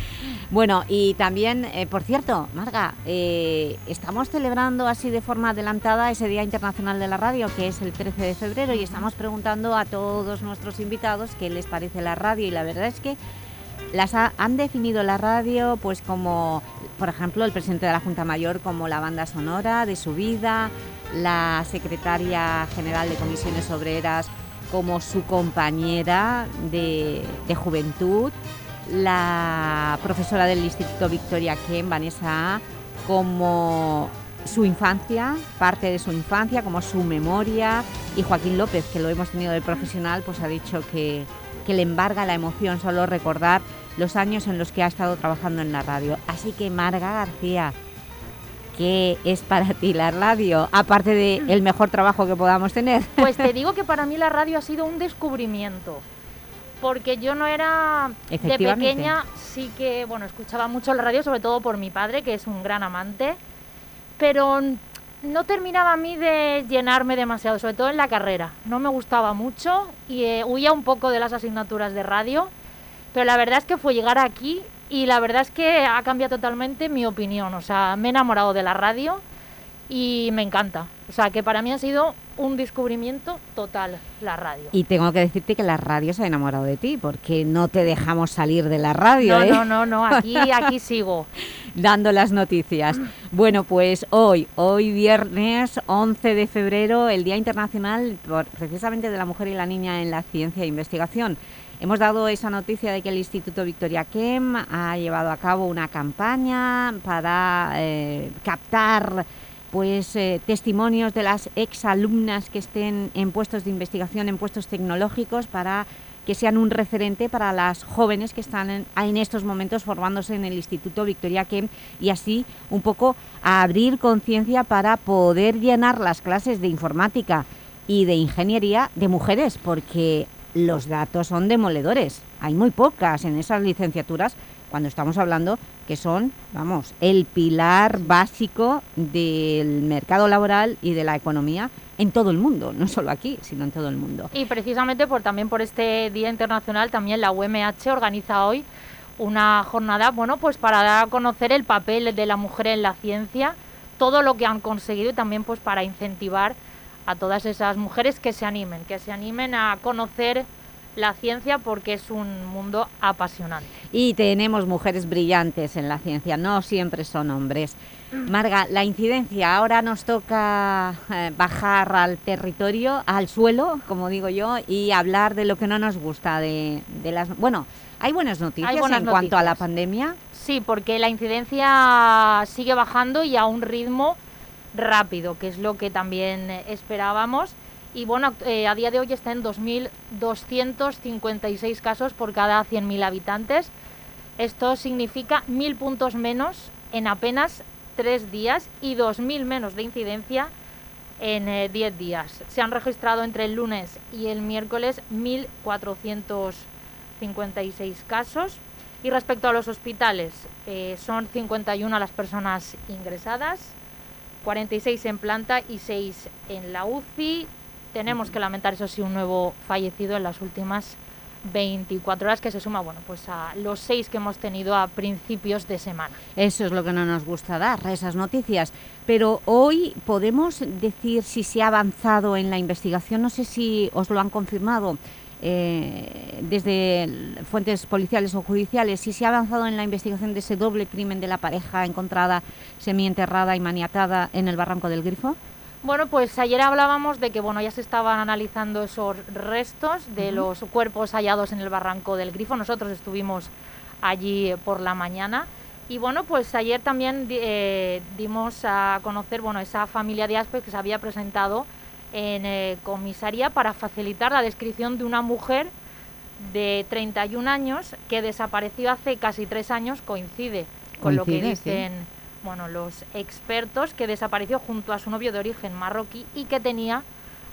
Bueno, y también, eh, por cierto, Marga, eh, estamos celebrando así de forma adelantada ese Día Internacional de la Radio, que es el 13 de febrero, y estamos preguntando a todos nuestros invitados qué les parece la radio, y la verdad es que las ha- han definido la radio pues como, por ejemplo, el presidente de la Junta Mayor como la banda sonora de su vida, la secretaria general de Comisiones Obreras como su compañera de, de juventud, la profesora del Instituto Victoria Ken, Vanessa A, como su infancia, parte de su infancia, como su memoria, y Joaquín López, que lo hemos tenido de profesional, pues ha dicho que, que le embarga la emoción solo recordar los años en los que ha estado trabajando en la radio. Así que Marga García, ¿qué es para ti la radio? Aparte del el mejor trabajo que podamos tener. Pues te digo que para mí la radio ha sido un descubrimiento. Porque yo no era de pequeña, sí que, bueno, escuchaba mucho la radio, sobre todo por mi padre, que es un gran amante, pero no terminaba a mí de llenarme demasiado, sobre todo en la carrera. No me gustaba mucho y eh, huía un poco de las asignaturas de radio, pero la verdad es que fue llegar aquí y la verdad es que ha cambiado totalmente mi opinión. O sea, me he enamorado de la radio y me encanta. O sea, que para mí ha sido un descubrimiento total la radio. Y tengo que decirte que la radio se ha enamorado de ti, porque no te dejamos salir de la radio, No, ¿eh? no, no, no, aquí, aquí sigo. Dando las noticias. Bueno, pues hoy, hoy viernes 11 de febrero, el Día Internacional por- precisamente de la Mujer y la Niña en la Ciencia e Investigación. Hemos dado esa noticia de que el Instituto Victoria Kem ha llevado a cabo una campaña para eh, captar pues eh, testimonios de las exalumnas que estén en puestos de investigación, en puestos tecnológicos, para que sean un referente para las jóvenes que están en, en estos momentos formándose en el Instituto Victoria Kemp y así un poco abrir conciencia para poder llenar las clases de informática y de ingeniería de mujeres, porque los datos son demoledores. Hay muy pocas en esas licenciaturas cuando estamos hablando que son, vamos, el pilar básico del mercado laboral y de la economía en todo el mundo, no solo aquí, sino en todo el mundo. Y precisamente por, también por este Día Internacional, también la UMH organiza hoy una jornada, bueno, pues para dar a conocer el papel de la mujer en la ciencia, todo lo que han conseguido y también pues para incentivar a todas esas mujeres que se animen, que se animen a conocer la ciencia porque es un mundo apasionante. Y tenemos mujeres brillantes en la ciencia, no siempre son hombres. Marga, la incidencia, ahora nos toca eh, bajar al territorio, al suelo, como digo yo, y hablar de lo que no nos gusta, de, de las... Bueno, hay buenas noticias Hay buenas en cuanto a la noticias. pandemia. Sí, porque la incidencia sigue bajando y a un ritmo rápido, que es lo que también esperábamos. Y bueno, eh, a día de hoy está en 2.256 casos por cada 100.000 habitantes. Esto significa 1.000 puntos menos en apenas tres días y 2.000 menos de incidencia en eh, 10 días. Se han registrado entre el lunes y el miércoles 1.456 casos. Y respecto a los hospitales, eh, son 51 las personas ingresadas, 46 en planta y 6 en la UCI. Tenemos que lamentar, eso sí, un nuevo fallecido en las últimas 24 horas que se suma bueno, pues a los 6 que hemos tenido a principios de semana. Eso es lo que no nos gusta dar, esas noticias. Pero hoy podemos decir si se ha avanzado en la investigación, no sé si os lo han confirmado, eh, desde fuentes policiales o judiciales, si se ha avanzado en la investigación de ese doble crimen de la pareja encontrada semienterrada y maniatada en el Barranco del Grifo. Bueno, pues ayer hablábamos de que bueno ya se estaban analizando esos restos de los cuerpos hallados en el barranco del Grifo. Nosotros estuvimos allí por la mañana y bueno, pues ayer también eh, dimos a conocer bueno esa familia de Aspe que se había presentado en eh, comisaría para facilitar la descripción de una mujer de 31 años que desapareció hace casi tres años, coincide con lo que sí. Bueno, los expertos, que desapareció junto a su novio de origen marroquí y que tenía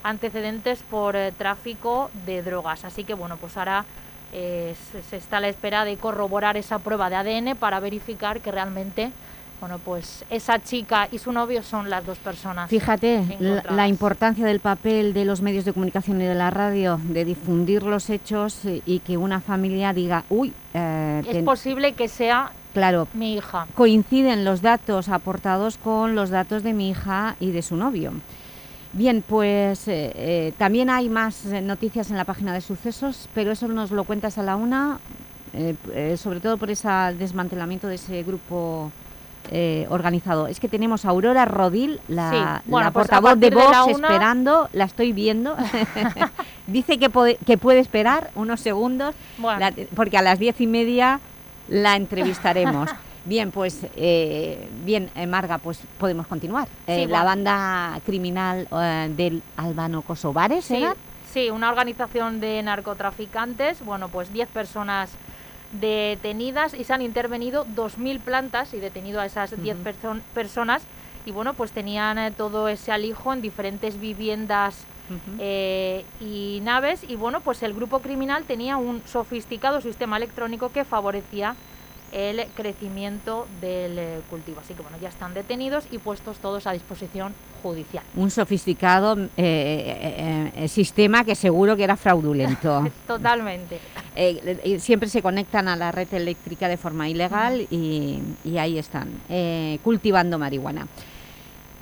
antecedentes por eh, tráfico de drogas. Así que bueno, pues ahora eh, se, se está a la espera de corroborar esa prueba de ADN para verificar que realmente bueno, pues esa chica y su novio son las dos personas. Fíjate la, importancia del papel de los medios de comunicación y de la radio, de difundir los hechos y que una familia diga, uy, eh, Es ten- posible que sea claro, mi hija. coinciden los datos aportados con los datos de mi hija y de su novio. Bien, pues eh, eh, también hay más eh, noticias en la página de sucesos, pero eso nos lo cuentas a la una, eh, sobre todo por ese desmantelamiento de ese grupo organizado. Es que tenemos a Aurora Rodil, la, Sí, bueno, la pues portavoz de partir de la Vox, una- esperando, la estoy viendo. Dice que, puede- que puede esperar unos segundos, Bueno. la- porque a las diez y media la entrevistaremos. Bien, pues, eh, bien, eh, Marga, pues podemos continuar. Eh, Sí, La banda criminal eh, del Albano Kosovares, Sí, ¿era? sí, una organización de narcotraficantes, bueno, pues 10 personas detenidas y se han intervenido 2.000 plantas y detenido a esas 10 Ujú. perso- personas y bueno, pues tenían todo ese alijo en diferentes viviendas eh, y naves y bueno, pues el grupo criminal tenía un sofisticado sistema electrónico que favorecía el crecimiento del eh, cultivo. Así que bueno, ya están detenidos y puestos todos a disposición judicial. Un sofisticado eh, eh, eh, sistema que seguro que era fraudulento. Totalmente. Siempre se conectan a la red eléctrica de forma ilegal y, y ahí están, eh, cultivando marihuana.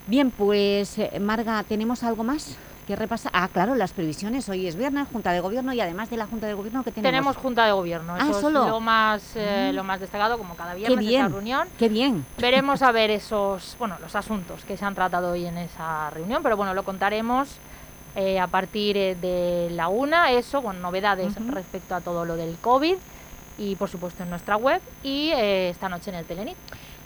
Bien, pues Marga, ¿tenemos algo más que repasar? Ah, claro, las previsiones. Hoy es viernes, Junta de Gobierno y además de la Junta de Gobierno que tenemos. Tenemos Junta de Gobierno, Ah, eso ¿solo? es lo más, eh, Mm. lo más destacado, como cada Qué viernes esa bien, reunión. qué bien. Veremos a ver esos, bueno, los asuntos que se han tratado hoy en esa reunión, pero bueno, lo contaremos eh, a partir eh, de la una, eso, bueno, novedades respecto a todo lo del COVID y por supuesto en nuestra web y eh, esta noche en el Telenit.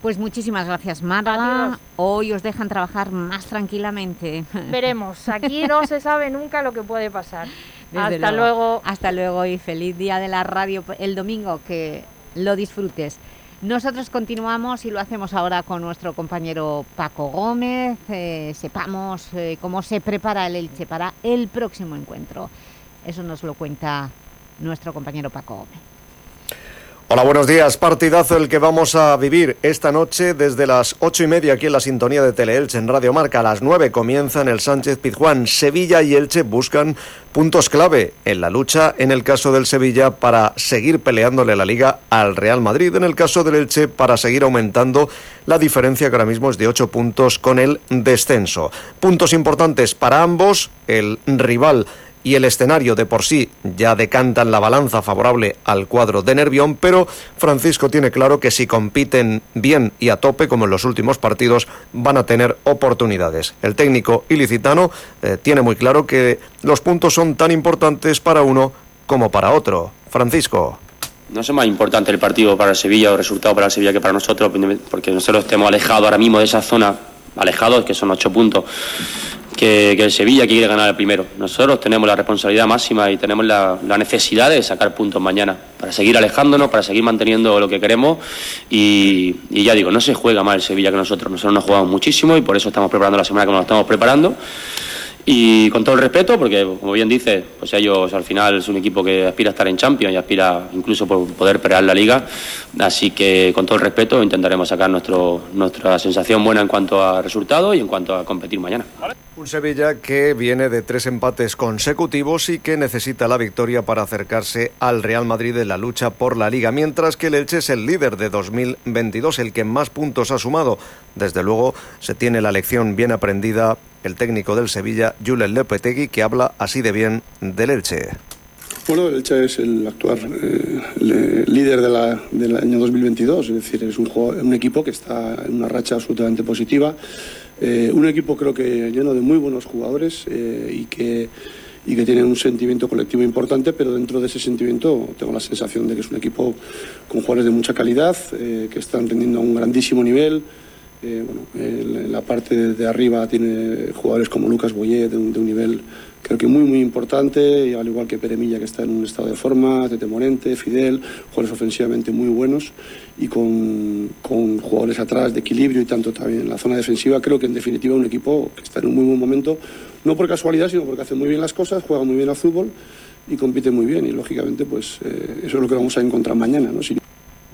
Pues muchísimas gracias, Marga. Hoy os dejan trabajar más tranquilamente. Veremos, aquí no se sabe nunca lo que puede pasar. Desde Hasta luego. Hasta luego y feliz día de la radio el domingo, que lo disfrutes. Nosotros continuamos y lo hacemos ahora con nuestro compañero Paco Gómez. Eh, sepamos eh, cómo se prepara el Elche para el próximo encuentro. Eso nos lo cuenta nuestro compañero Paco Gómez. Hola, buenos días. Partidazo el que vamos a vivir esta noche desde las ocho y media aquí en la sintonía de Teleelch en Radio Marca. A las nueve comienzan el Sánchez Pizjuán. Sevilla y Elche buscan puntos clave en la lucha, en el caso del Sevilla, para seguir peleándole la liga al Real Madrid. En el caso del Elche, para seguir aumentando la diferencia que ahora mismo es de ocho puntos con el descenso. Puntos importantes para ambos. El rival y el escenario de por sí ya decantan la balanza favorable al cuadro de Nervión, pero Francisco tiene claro que si compiten bien y a tope, como en los últimos partidos, van a tener oportunidades. El técnico ilicitano eh, tiene muy claro que los puntos son tan importantes para uno como para otro. Francisco. No es más importante el partido para Sevilla o el resultado para Sevilla que para nosotros, porque nosotros estemos alejados ahora mismo de esa zona, alejados, que son ocho puntos, que, que el Sevilla que quiere ganar el primero. Nosotros tenemos la responsabilidad máxima y tenemos la, necesidad de sacar puntos mañana, para seguir alejándonos, para seguir manteniendo lo que queremos. Y, ya digo, no se juega más el Sevilla que nosotros, nosotros nos jugamos muchísimo y por eso estamos preparando la semana como nos estamos preparando Y con todo el respeto, porque como bien dice, pues ellos al final es un equipo que aspira a estar en Champions y aspira incluso por poder pelear la liga. Así que con todo el respeto intentaremos sacar nuestro, nuestra sensación buena en cuanto a resultados y en cuanto a competir mañana. Un Sevilla que viene de tres empates consecutivos y que necesita la victoria para acercarse al Real Madrid en la lucha por la liga, mientras que el Elche es el líder de 2022, el que más puntos ha sumado. Desde luego se tiene la lección bien aprendida el técnico del Sevilla, Julen Lepetegui, que habla así de bien del Elche. Bueno, el Elche es el actual eh, líder de la, del año 2022, es decir, es un, un equipo que está en una racha absolutamente positiva, eh, un equipo creo que lleno de muy buenos jugadores eh, y que y que tiene un sentimiento colectivo importante, pero dentro de ese sentimiento tengo la sensación de que es un equipo con jugadores de mucha calidad, que están rendiendo a un grandísimo nivel, eh, bueno, en la parte de arriba tiene jugadores como Lucas un, de un, nivel creo que muy muy importante, y al igual que Peremilla que está en un estado de forma, Tete Morente, Fidel, jugadores ofensivamente muy buenos y con, con, jugadores atrás de equilibrio y tanto también en la zona defensiva. Creo que en definitiva un equipo que está en un muy buen momento, no por casualidad, sino porque hace muy bien las cosas, juega muy bien al fútbol y compite muy bien y lógicamente pues eh, eso es lo que vamos a encontrar mañana. ¿no? Si...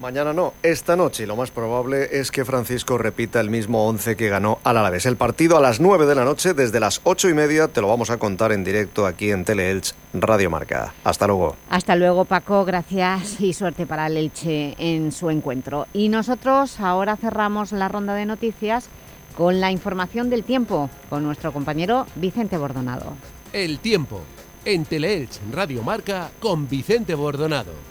Mañana no, esta noche y lo más probable es que Francisco repita el mismo 11 que ganó al Alavés. El partido a las 9 de la noche, desde las 8 y media, te lo vamos a contar en directo aquí en Teleelch Radio Marca. Hasta luego. Hasta luego Paco, gracias y suerte para el Elche en su encuentro. Y nosotros ahora cerramos la ronda de noticias con la información del tiempo con nuestro compañero Vicente Bordonado. El tiempo en Teleelch Radio Marca con Vicente Bordonado.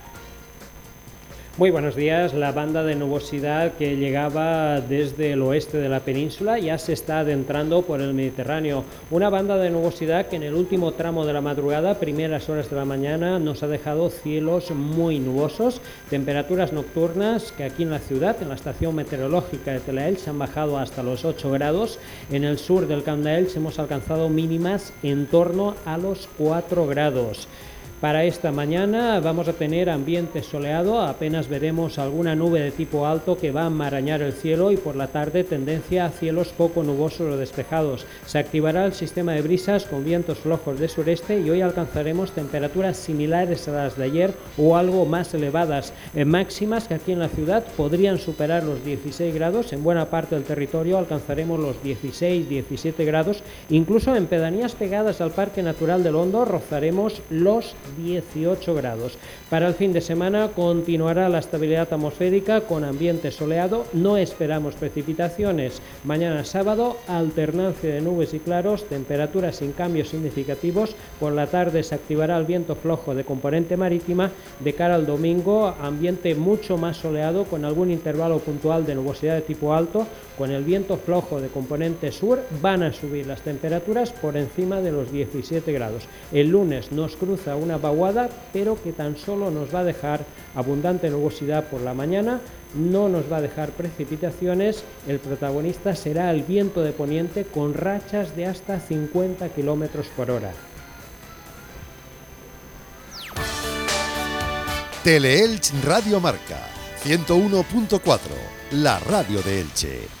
Muy buenos días. La banda de nubosidad que llegaba desde el oeste de la península ya se está adentrando por el Mediterráneo. Una banda de nubosidad que en el último tramo de la madrugada, primeras horas de la mañana, nos ha dejado cielos muy nubosos, temperaturas nocturnas que aquí en la ciudad, en la estación meteorológica de Telaelch, han bajado hasta los 8 grados. En el sur del Camp de Elche hemos alcanzado mínimas en torno a los 4 grados. Para esta mañana vamos a tener ambiente soleado, apenas veremos alguna nube de tipo alto que va a enmarañar el cielo y por la tarde tendencia a cielos poco nubosos o despejados. Se activará el sistema de brisas con vientos flojos de sureste y hoy alcanzaremos temperaturas similares a las de ayer o algo más elevadas, en máximas que aquí en la ciudad podrían superar los 16 grados, en buena parte del territorio alcanzaremos los 16-17 grados, incluso en pedanías pegadas al Parque Natural del Hondo rozaremos los 18 grados. Para el fin de semana continuará la estabilidad atmosférica con ambiente soleado, no esperamos precipitaciones. Mañana sábado, alternancia de nubes y claros, temperaturas sin cambios significativos. Por la tarde se activará el viento flojo de componente marítima. De cara al domingo, ambiente mucho más soleado con algún intervalo puntual de nubosidad de tipo alto. Con el viento flojo de componente sur van a subir las temperaturas por encima de los 17 grados. El lunes nos cruza una vaguada, pero que tan solo nos va a dejar abundante nubosidad por la mañana, no nos va a dejar precipitaciones, el protagonista será el viento de poniente con rachas de hasta 50 km por hora. Teleelch Radio Marca 101.4, la radio de Elche.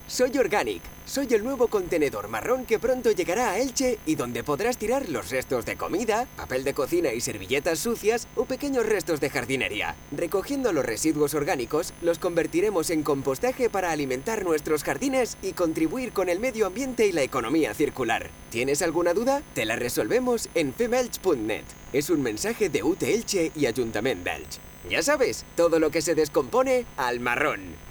soy Organic. Soy el nuevo contenedor marrón que pronto llegará a Elche y donde podrás tirar los restos de comida, papel de cocina y servilletas sucias o pequeños restos de jardinería. Recogiendo los residuos orgánicos, los convertiremos en compostaje para alimentar nuestros jardines y contribuir con el medio ambiente y la economía circular. ¿Tienes alguna duda? Te la resolvemos en femelch.net. Es un mensaje de UT Elche y Ayuntamiento de Elche. Ya sabes, todo lo que se descompone al marrón.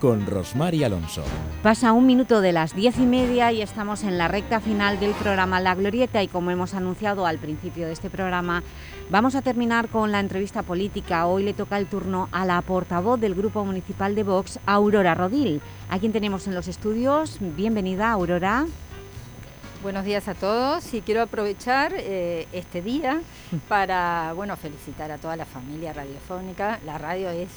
con Rosmar y Alonso. Pasa un minuto de las diez y media y estamos en la recta final del programa La Glorieta y como hemos anunciado al principio de este programa, vamos a terminar con la entrevista política. Hoy le toca el turno a la portavoz del Grupo Municipal de Vox, Aurora Rodil. A quien tenemos en los estudios. Bienvenida, Aurora. Buenos días a todos y quiero aprovechar eh, este día para bueno, felicitar a toda la familia radiofónica. La radio es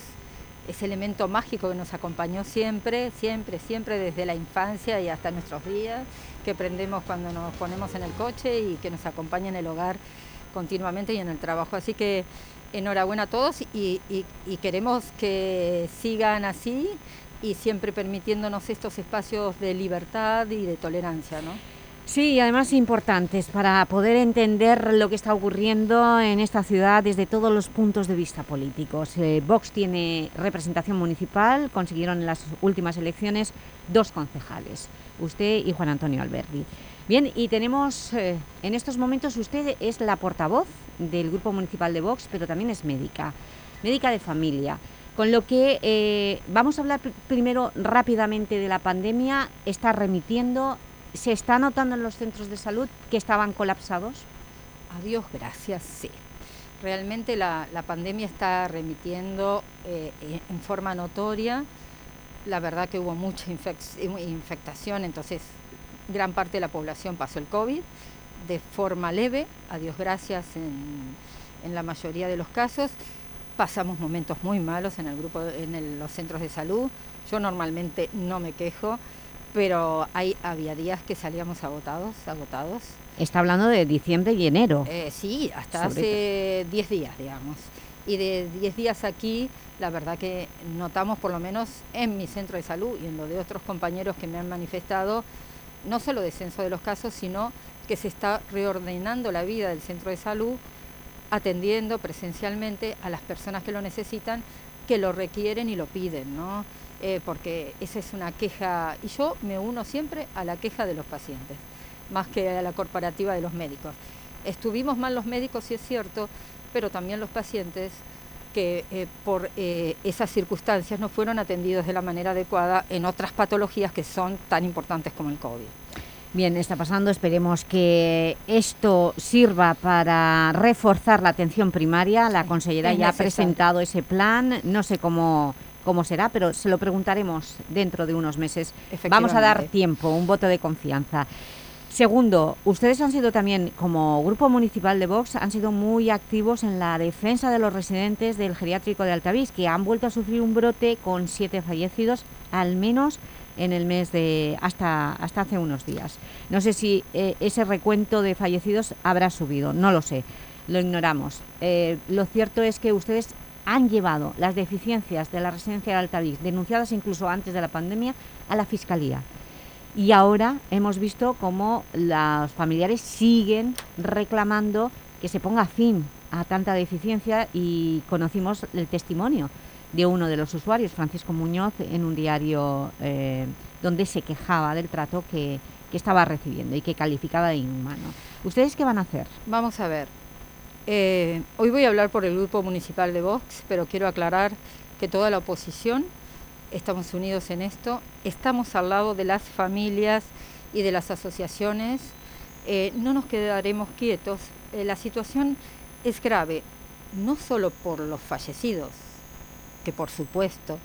ese elemento mágico que nos acompañó siempre, siempre, siempre desde la infancia y hasta nuestros días, que prendemos cuando nos ponemos en el coche y que nos acompaña en el hogar continuamente y en el trabajo. Así que enhorabuena a todos y, y- queremos que sigan así y siempre permitiéndonos estos espacios de libertad y de tolerancia, ¿no? Sí, y además importantes para poder entender lo que está ocurriendo en esta ciudad desde todos los puntos de vista políticos. Eh, Vox tiene representación municipal, consiguieron en las últimas elecciones dos concejales, usted y Juan Antonio Alberdi. Bien, y tenemos, eh, en estos momentos usted es la portavoz del Grupo Municipal de Vox, pero también es médica, médica de familia. Con lo que eh, vamos a hablar pr- primero rápidamente de la pandemia, está remitiendo, ¿se está notando en los centros de salud que estaban colapsados? A Dios gracias, sí. Realmente la, la pandemia está remitiendo eh, eh, en forma notoria. La verdad que hubo mucha infec- infectación, entonces gran parte de la población pasó el COVID de forma leve, a Dios gracias en, en la mayoría de los casos. Pasamos momentos muy malos en el grupo, en los centros de salud. Yo normalmente no me quejo, pero hay, había días que salíamos agotados, agotados. Está hablando de diciembre y enero. Eh, sí, hasta hace 10 días, digamos. Y de 10 días aquí, la verdad que notamos, por lo menos en mi centro de salud y en lo de otros compañeros que me han manifestado, no solo descenso de los casos, sino que se está reordenando la vida del centro de salud, atendiendo presencialmente a las personas que lo necesitan, que lo requieren y lo piden, ¿no? Eh, porque esa es una queja, y yo me uno siempre a la queja de los pacientes, más que a la corporativa de los médicos. Estuvimos mal los médicos, sí es cierto, pero también los pacientes que eh, por eh, esas circunstancias no fueron atendidos de la manera adecuada en otras patologías que son tan importantes como el COVID. Bien, está pasando. Esperemos que esto sirva para reforzar la atención primaria. La consellera es ya ha presentado ese plan. No sé cómo, cómo será, pero se lo preguntaremos dentro de unos meses. Vamos a dar tiempo, un voto de confianza. Segundo, ustedes han sido también, como Grupo Municipal de Vox, han sido muy activos en la defensa de los residentes del geriátrico de Altavís, que han vuelto a sufrir un brote con siete fallecidos, al menos en el mes de hasta, hasta hace unos días. No sé si eh, ese recuento de fallecidos habrá subido, no lo sé, lo ignoramos. Eh, lo cierto es que ustedes han llevado las deficiencias de la residencia de Altavís, denunciadas incluso antes de la pandemia, a la Fiscalía. Y ahora hemos visto cómo los familiares siguen reclamando que se ponga fin a tanta deficiencia y conocimos el testimonio de uno de los usuarios, Francisco Muñoz, en un diario eh, donde se quejaba del trato que, que estaba recibiendo y que calificaba de inhumano. ¿Ustedes qué van a hacer? Vamos a ver. Eh, hoy voy a hablar por el Grupo Municipal de Vox, pero quiero aclarar que toda la oposición estamos unidos en esto, estamos al lado de las familias y de las asociaciones, eh, no nos quedaremos quietos. Eh, la situación es grave, no solo por los fallecidos, que por supuesto,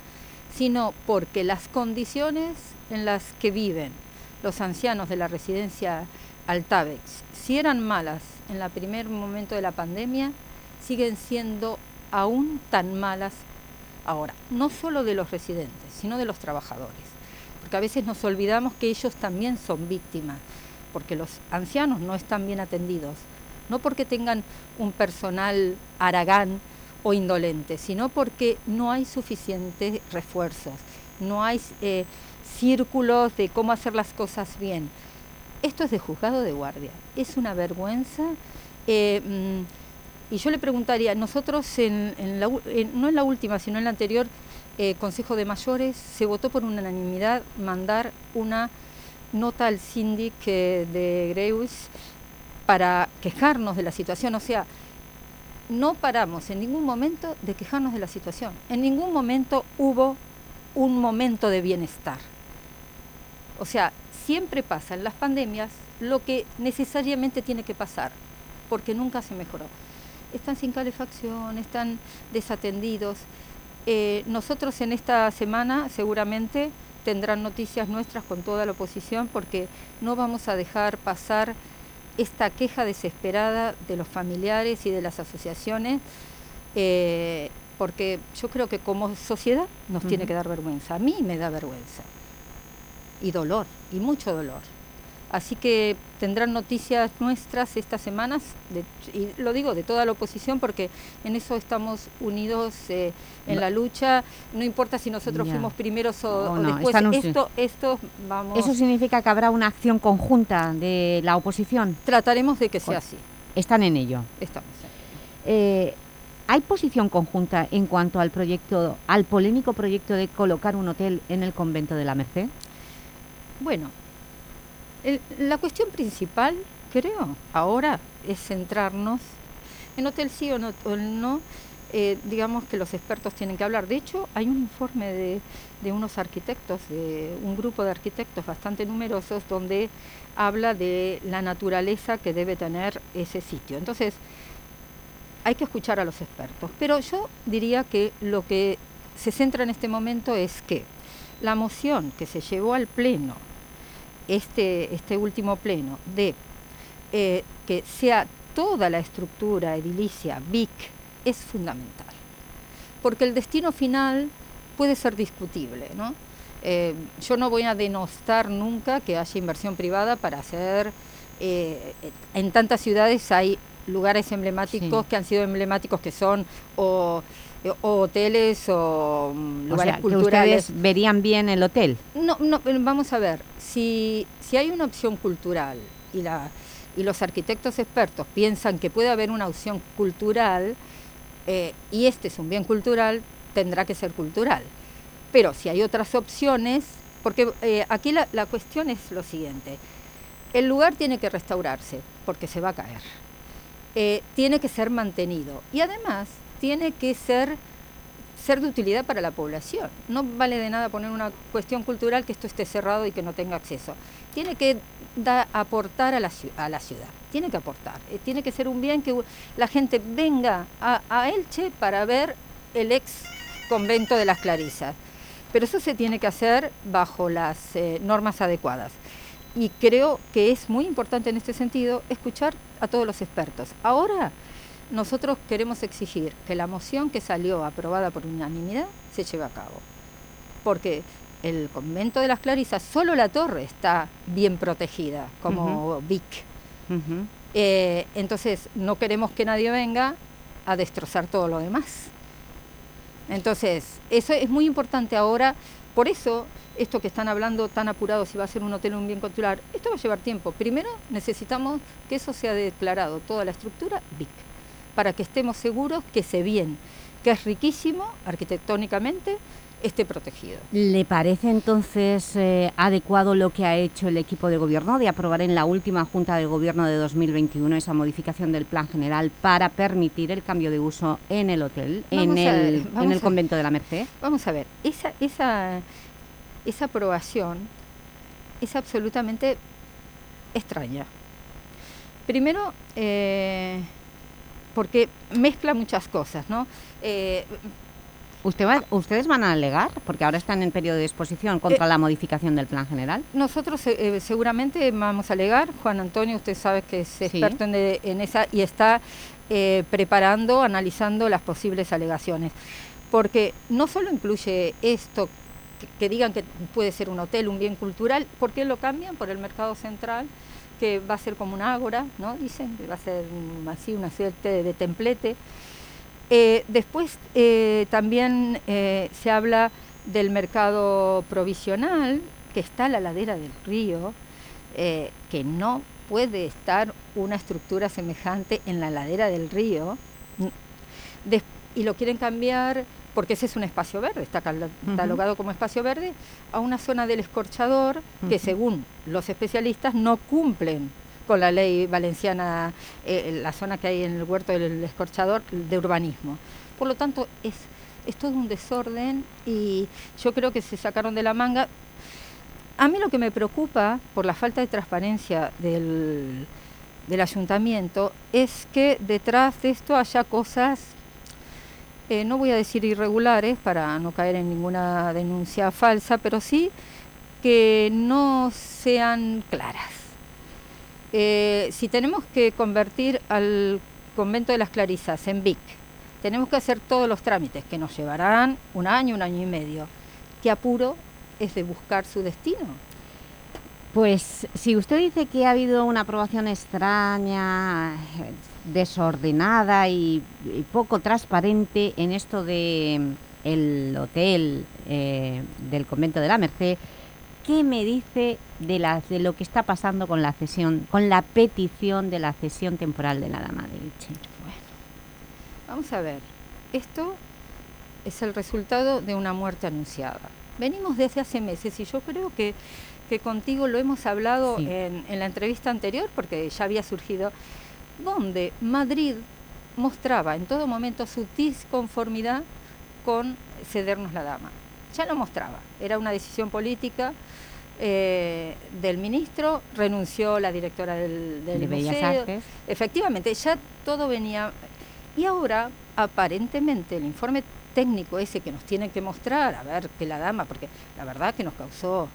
sino porque las condiciones en las que viven los ancianos de la residencia Altavex, si eran malas en el primer momento de la pandemia, siguen siendo aún tan malas ahora, no solo de los residentes, sino de los trabajadores, porque a veces nos olvidamos que ellos también son víctimas, porque los ancianos no están bien atendidos, no porque tengan un personal aragán o indolente, sino porque no hay suficientes refuerzos, no hay eh, círculos de cómo hacer las cosas bien. Esto es de juzgado de guardia, es una vergüenza. Eh, mm, y yo le preguntaría, nosotros, no en la última, sino en la anterior eh, Consejo de Mayores, se votó por unanimidad mandar una nota al síndic de Greus para quejarnos de la situación. O sea, no paramos en ningún momento de quejarnos de la situación. En ningún momento hubo un momento de bienestar. O sea, siempre pasa en las pandemias lo que necesariamente tiene que pasar, porque nunca se mejoró. Están sin calefacción, están desatendidos. Eh, nosotros en esta semana seguramente tendrán noticias nuestras con toda la oposición porque no vamos a dejar pasar esta queja desesperada de los familiares y de las asociaciones, eh, porque yo creo que como sociedad nos tiene que dar vergüenza. A mí me da vergüenza y dolor, y mucho dolor. Así que tendrán noticias nuestras estas semanas, y lo digo de toda la oposición porque en eso estamos unidos eh, en la lucha, no importa si nosotros fuimos primeros o, después, esto, esto vamos... ¿Eso significa que habrá una acción conjunta de la oposición? Trataremos de que sea así. Están en ello. Estamos. Eh, ¿Hay posición conjunta en cuanto al proyecto, al polémico proyecto de colocar un hotel en el convento de la Merced? Bueno, la cuestión principal, creo, ahora es centrarnos en hotel sí o no, eh, digamos que los expertos tienen que hablar. De hecho, hay un informe de, de, unos arquitectos, de un grupo de arquitectos bastante numerosos, donde habla de la naturaleza que debe tener ese sitio. Entonces, hay que escuchar a los expertos. Pero yo diría que lo que se centra en este momento es que la moción que se llevó al Pleno este, este último pleno de eh, que sea toda la estructura edilicia BIC es fundamental, porque el destino final puede ser discutible. ¿no? Eh, yo no voy a denostar nunca que haya inversión privada para hacer, eh, en tantas ciudades hay lugares emblemáticos que han sido emblemáticos que son o o hoteles o mm, lugares culturales. ustedes verían bien el hotel? No, no, vamos a ver, si, si hay una opción cultural y, la, y los arquitectos expertos piensan que puede haber una opción cultural eh, y este es un bien cultural, tendrá que ser cultural. Pero si hay otras opciones, porque eh, aquí la, la cuestión es lo siguiente, el lugar tiene que restaurarse porque se va a caer. Eh, tiene que ser mantenido y además tiene que ser, ser de utilidad para la población. No vale de nada poner una cuestión cultural que esto esté cerrado y que no tenga acceso. Tiene que aportar a la, a la ciudad, tiene que aportar. Eh, tiene que ser un bien que la gente venga a, Elche para ver el ex convento de las Clarisas. Pero eso se tiene que hacer bajo las eh, normas adecuadas. Y creo que es muy importante en este sentido escuchar a todos los expertos. Ahora nosotros queremos exigir que la moción que salió aprobada por unanimidad se lleve a cabo. Porque el convento de las Clarisas, solo la torre está bien protegida, como Vic. Eh, entonces, no queremos que nadie venga a destrozar todo lo demás. Entonces, eso es muy importante ahora. Por eso, esto que están hablando tan apurado, si va a ser un hotel o un bien cultural, esto va a llevar tiempo. Primero, necesitamos que eso sea declarado, toda la estructura, Vic para que estemos seguros que ese bien, que es riquísimo arquitectónicamente, esté protegido. ¿Le parece entonces eh, adecuado lo que ha hecho el equipo de gobierno de aprobar en la última Junta de Gobierno de 2021 esa modificación del plan general para permitir el cambio de uso en el hotel, en el, en el, convento de la Merced? Vamos a ver, esa, esa, esa aprobación es absolutamente extraña. Primero, eh, porque mezcla muchas cosas, ¿no? Eh, ¿Usted va- ¿Ustedes van a alegar? Porque ahora están en periodo de exposición contra Eh, la modificación del plan general. Nosotros eh, seguramente vamos a alegar. Juan Antonio, usted sabe que es experto en, de- en esa y está eh, preparando, analizando las posibles alegaciones. Porque no solo incluye esto, que, que digan que puede ser un hotel, un bien cultural, ¿por qué lo cambian? Por el mercado central, que va a ser como un ágora, ¿no? Dicen que va a ser así una suerte de, de templete. Eh, después eh, también eh, se habla del mercado provisional, que está a la ladera del río, eh, que no puede estar una estructura semejante en la ladera del río, y lo quieren cambiar porque ese es un espacio verde, está catalogado como espacio verde, a una zona del escorchador que según los especialistas no cumplen con la ley valenciana, eh, la zona que hay en el huerto del escorchador de urbanismo. Por lo tanto, es, es todo un desorden y yo creo que se sacaron de la manga. A mí lo que me preocupa por la falta de transparencia del, del ayuntamiento es que detrás de esto haya cosas, eh, no voy a decir irregulares para no caer en ninguna denuncia falsa, pero sí que no sean claras. Eh, si tenemos que convertir al convento de las Clarisas en VIC, tenemos que hacer todos los trámites que nos llevarán un año, un año y medio. ¿Qué apuro es de buscar su destino? Pues si usted dice que ha habido una aprobación extraña, eh, desordenada y, y poco transparente en esto de mm, el hotel eh, del convento de la Merced, ¿qué me dice de, la- de lo que está pasando con la cesión, con la petición de la cesión temporal de la Dama de Elche? Vamos a ver, esto es el resultado de una muerte anunciada. Venimos desde hace meses y yo creo que, que contigo lo hemos hablado Sí. en, en la entrevista anterior porque ya había surgido, donde Madrid mostraba en todo momento su disconformidad con cedernos la dama. Ya lo mostraba, era una decisión política eh, del ministro, renunció la directora del, del De Bellas. Artes. Efectivamente, ya todo venía. Y ahora, aparentemente, el informe técnico ese que nos tienen que mostrar, a ver que la dama, porque la verdad que nos causó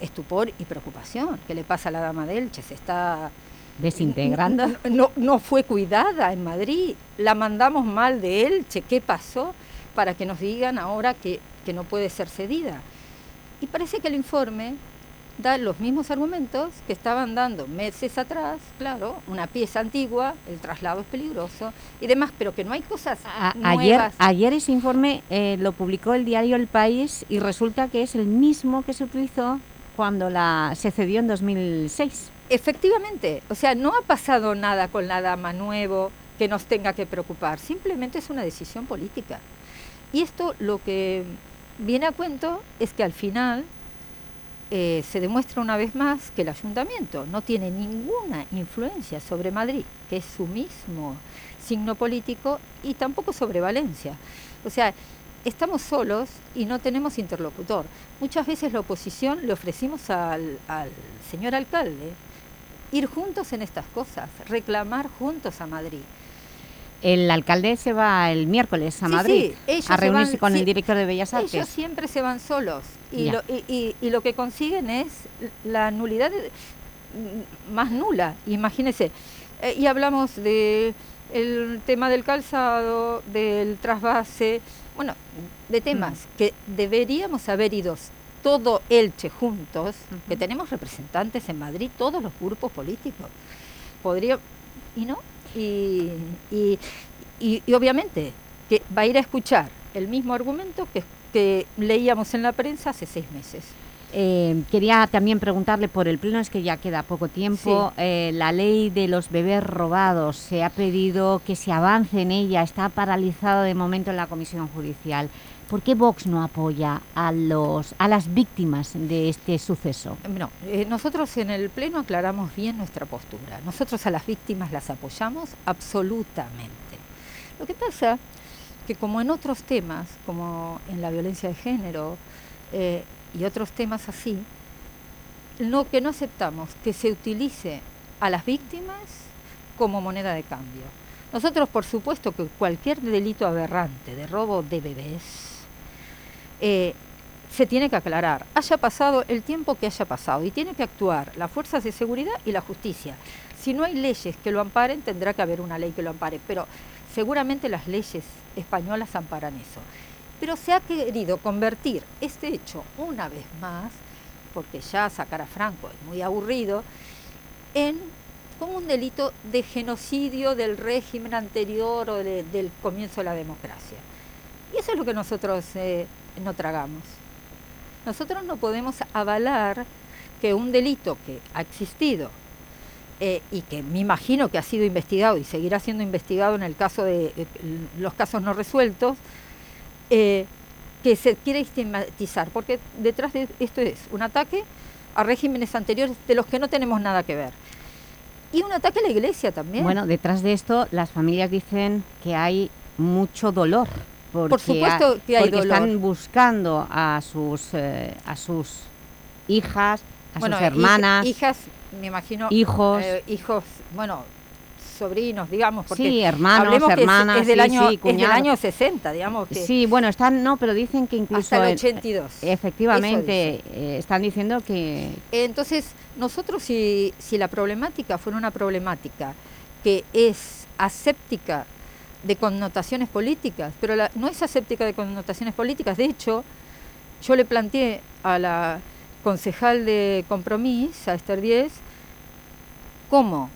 estupor y preocupación. ¿Qué le pasa a la dama de Elche? Se está Desintegrando. no, no, fue cuidada en Madrid, la mandamos mal de Elche, ¿qué pasó? Para que nos digan ahora que, que no puede ser cedida. Y parece que el informe da los mismos argumentos que estaban dando meses atrás, claro, una pieza antigua, el traslado es peligroso y demás, pero que no hay cosas A- ayer, nuevas. ayer ese informe eh, lo publicó el diario El País y resulta que es el mismo que se utilizó cuando la, se cedió en 2006. Efectivamente, o sea, no ha pasado nada con la dama nuevo que nos tenga que preocupar, simplemente es una decisión política. Y esto lo que viene a cuento es que al final eh, se demuestra una vez más que el ayuntamiento no tiene ninguna influencia sobre Madrid, que es su mismo signo político, y tampoco sobre Valencia. O sea, estamos solos y no tenemos interlocutor. Muchas veces la oposición le ofrecimos al, al señor alcalde ir juntos en estas cosas, reclamar juntos a Madrid. El alcalde se va el miércoles a Sí, Madrid sí, a se reunirse van- con sí, el director de Bellas Artes. Ellos siempre se van solos y lo, y, y- y lo que consiguen es la nulidad de- mm, más nula, imagínese. Eh, y hablamos de el tema del calzado, del trasvase, bueno, de temas que deberíamos haber ido todo Elche juntos, que tenemos representantes en Madrid, todos los grupos políticos. Podría, y no, y, y, y- y obviamente que va a ir a escuchar el mismo argumento que, que leíamos en la prensa hace seis meses. Eh, quería también preguntarle por el pleno, es que ya queda poco tiempo, eh, la ley de los bebés robados, se ha pedido que se avance en ella, está paralizado de momento en la Comisión Judicial. ¿Por qué Vox no apoya a, los, a las víctimas de este suceso? No, eh, nosotros en el Pleno aclaramos bien nuestra postura. Nosotros a las víctimas las apoyamos absolutamente. Lo que pasa que como en otros temas, como en la violencia de género eh, y otros temas así, lo que no aceptamos que se utilice a las víctimas como moneda de cambio. Nosotros, por supuesto, que cualquier delito aberrante de robo de bebés eh, se tiene que aclarar, haya pasado el tiempo que haya pasado y tiene que actuar las fuerzas de seguridad y la justicia. Si no hay leyes que lo amparen, tendrá que haber una ley que lo ampare, pero seguramente las leyes españolas amparan eso. Pero se ha querido convertir este hecho una vez más, porque ya sacar a Franco es muy aburrido, en como un delito de genocidio del régimen anterior o de- del comienzo de la democracia. Y eso es lo que nosotros eh, no tragamos. Nosotros no podemos avalar que un delito que ha existido eh, y que me imagino que ha sido investigado y seguirá siendo investigado en el caso de eh, los casos no resueltos, eh, que se quiere estigmatizar, porque detrás de esto es un ataque a regímenes anteriores de los que no tenemos nada que ver. Y un ataque a la iglesia también. Bueno, detrás de esto las familias dicen que hay mucho dolor. Porque Por supuesto que hay porque dolor. están buscando a sus, eh, a sus hijas, a Bueno, sus hermanas. hijas, me imagino. hijos. eh, hijos, bueno, sobrinos, digamos. Porque Sí, hermanos, que es- hermanas, es, del sí, año, sí, es del año 60, digamos. Que Sí, bueno, están, no, pero dicen que incluso... Hasta el en- 82. Efectivamente, eh, están diciendo que... Entonces, nosotros si, si la problemática fuera una problemática que es aséptica de connotaciones políticas, pero no es aséptica de connotaciones políticas, de hecho, yo le planteé a la concejal de Compromís, a Esther Díez, cómo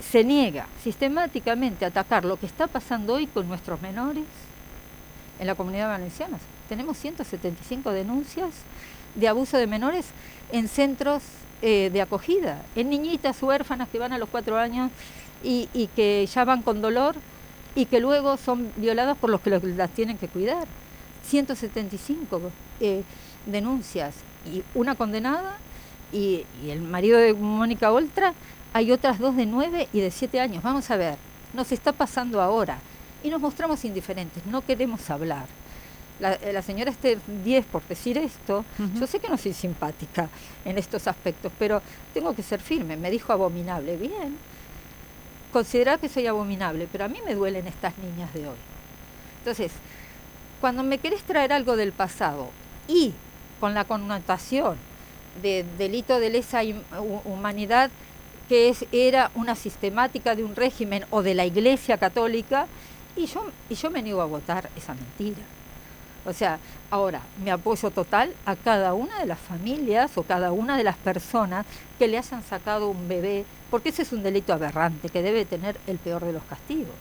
se niega sistemáticamente a atacar lo que está pasando hoy con nuestros menores en la comunidad valenciana. Tenemos 175 denuncias de abuso de menores en centros eh, de acogida, en niñitas huérfanas que van a los cuatro años y que ya van con dolor y que luego son violadas por los que las tienen que cuidar. 175 eh, denuncias y una condenada y, y el marido de Mónica Oltra, hay otras dos de nueve y de siete años. Vamos a ver, nos está pasando ahora y nos mostramos indiferentes, no queremos hablar. La, eh, la señora Esther 10, por decir esto, yo sé que no soy simpática en estos aspectos, pero tengo que ser firme. Me dijo abominable, bien. Considerar que soy abominable, pero a mí me duelen estas niñas de hoy. Entonces, cuando me querés traer algo del pasado y con la connotación de delito de lesa humanidad que es, era una sistemática de un régimen o de la Iglesia Católica, y yo, y yo me niego a votar esa mentira. O sea, ahora me apoyo total a cada una de las familias o cada una de las personas que le hayan sacado un bebé, porque ese es un delito aberrante que debe tener el peor de los castigos,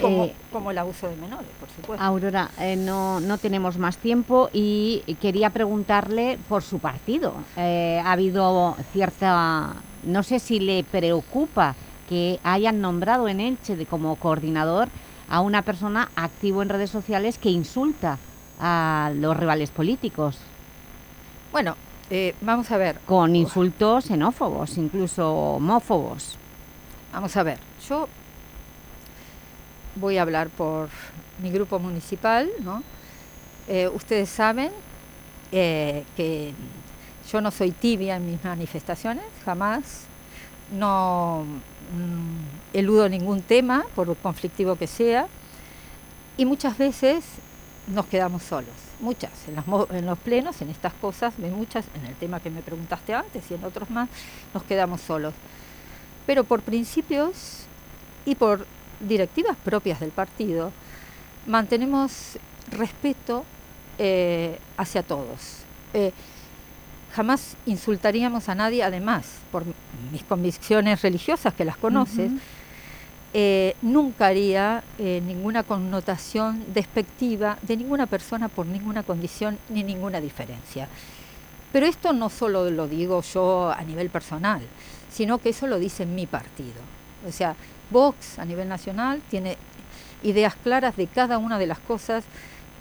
como, Eh, como el abuso de menores, por supuesto. Aurora, eh, no, no tenemos más tiempo y quería preguntarle por su partido. Eh, ha habido cierta... No sé si le preocupa que hayan nombrado en Elche de, como coordinador a una persona activo en redes sociales que insulta a los rivales políticos. Bueno, eh, vamos a ver. Con insultos xenófobos, incluso homófobos. Vamos a ver, yo voy a hablar por mi grupo municipal, ¿no? Eh, ustedes saben eh, que yo no soy tibia en mis manifestaciones, jamás. No mm, eludo ningún tema, por conflictivo que sea. Y muchas veces nos quedamos solos. Muchas, en, las en los plenos, en estas cosas, de muchas, en el tema que me preguntaste antes y en otros más, nos quedamos solos. Pero por principios y por directivas propias del partido, mantenemos respeto eh, hacia todos. Eh, jamás insultaríamos a nadie, además, por mis convicciones religiosas, que las conoces. Eh, nunca haría eh, ninguna connotación despectiva de ninguna persona por ninguna condición ni ninguna diferencia. Pero esto no solo lo digo yo a nivel personal, sino que eso lo dice mi partido. O sea, Vox a nivel nacional tiene ideas claras de cada una de las cosas,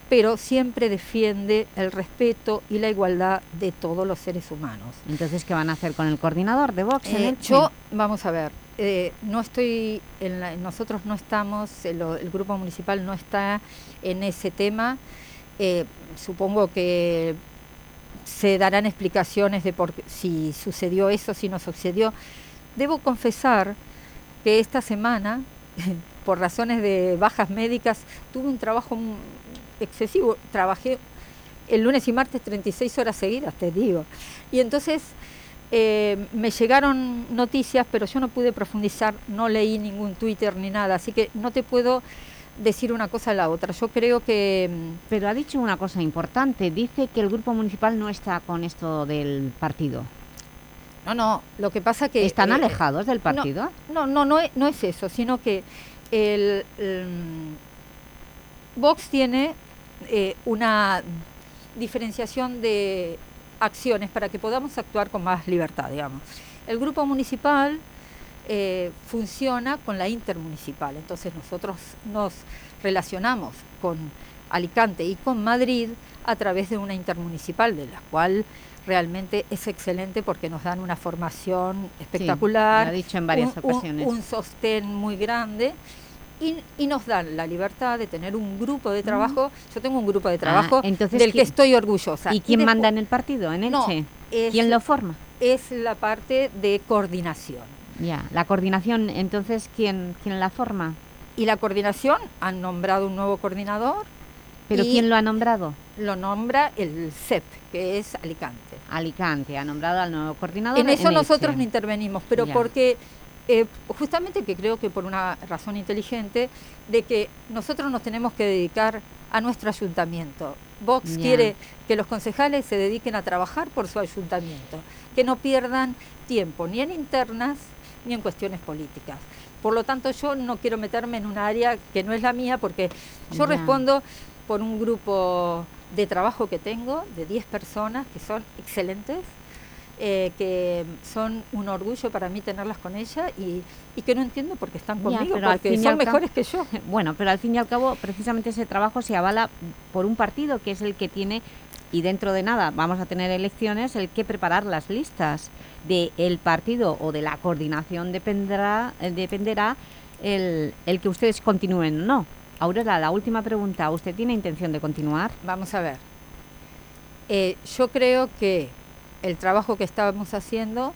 pero siempre defiende el respeto y la igualdad de todos los seres humanos. Entonces, ¿qué van a hacer con el coordinador de Vox en Eh, yo, vamos a ver, eh, no estoy, en la- nosotros no estamos, el, el grupo municipal no está en ese tema. Eh, supongo que se darán explicaciones de por si sucedió eso, si no sucedió. Debo confesar que esta semana, por razones de bajas médicas, tuve un trabajo excesivo. Trabajé el lunes y martes 36 horas seguidas, te digo. Y entonces eh, me llegaron noticias, pero yo no pude profundizar, no leí ningún Twitter ni nada, así que no te puedo decir una cosa a la otra. Yo creo que... mm, Pero ha dicho una cosa importante, dice que el grupo municipal no está con esto del partido. No, no, lo que pasa que... ¿Están eh, alejados del partido? No, no, no, es, no es eso, sino que el, el, Vox tiene eh, una diferenciación de acciones para que podamos actuar con más libertad, digamos. El grupo municipal eh, funciona con la intermunicipal, entonces nosotros nos relacionamos con Alicante y con Madrid a través de una intermunicipal, de la cual realmente es excelente porque nos dan una formación espectacular, lo ha dicho en varias un- un- ocasiones. un sostén muy grande y, y nos dan la libertad de tener un grupo de trabajo. Yo tengo un grupo de trabajo Ah, entonces, del que ¿quién- estoy orgullosa. ¿Y quién manda en el partido, en No, Elche? es- ¿Quién lo forma? Es la parte de coordinación. Ya, la coordinación, entonces, ¿quién, quién la forma? Y la coordinación han nombrado un nuevo coordinador. ¿Pero quién lo ha nombrado? Lo nombra el CEP, que es Alicante. Alicante ha nombrado al nuevo coordinador. En eso nosotros no intervenimos, pero Ya. porque eh, justamente que creo que por una razón inteligente de que nosotros nos tenemos que dedicar a nuestro ayuntamiento. Vox quiere que los concejales se dediquen a trabajar por su ayuntamiento, que no pierdan tiempo ni en internas ni en cuestiones políticas. Por lo tanto, yo no quiero meterme en un área que no es la mía porque yo respondo por un grupo de trabajo que tengo de 10 personas que son excelentes, eh, que son un orgullo para mí tenerlas con ella y, y que no entiendo por qué están Ya, conmigo, al porque son mejores que yo. Bueno, pero al fin y al cabo, precisamente ese trabajo se avala por un partido que es el que tiene, y dentro de nada vamos a tener elecciones, el que preparar las listas del partido o de la coordinación dependerá, eh, dependerá el, el que ustedes continúen o no. Aurora, la última pregunta, ¿usted tiene intención de continuar? Vamos a ver. Eh, yo creo que el trabajo que estábamos haciendo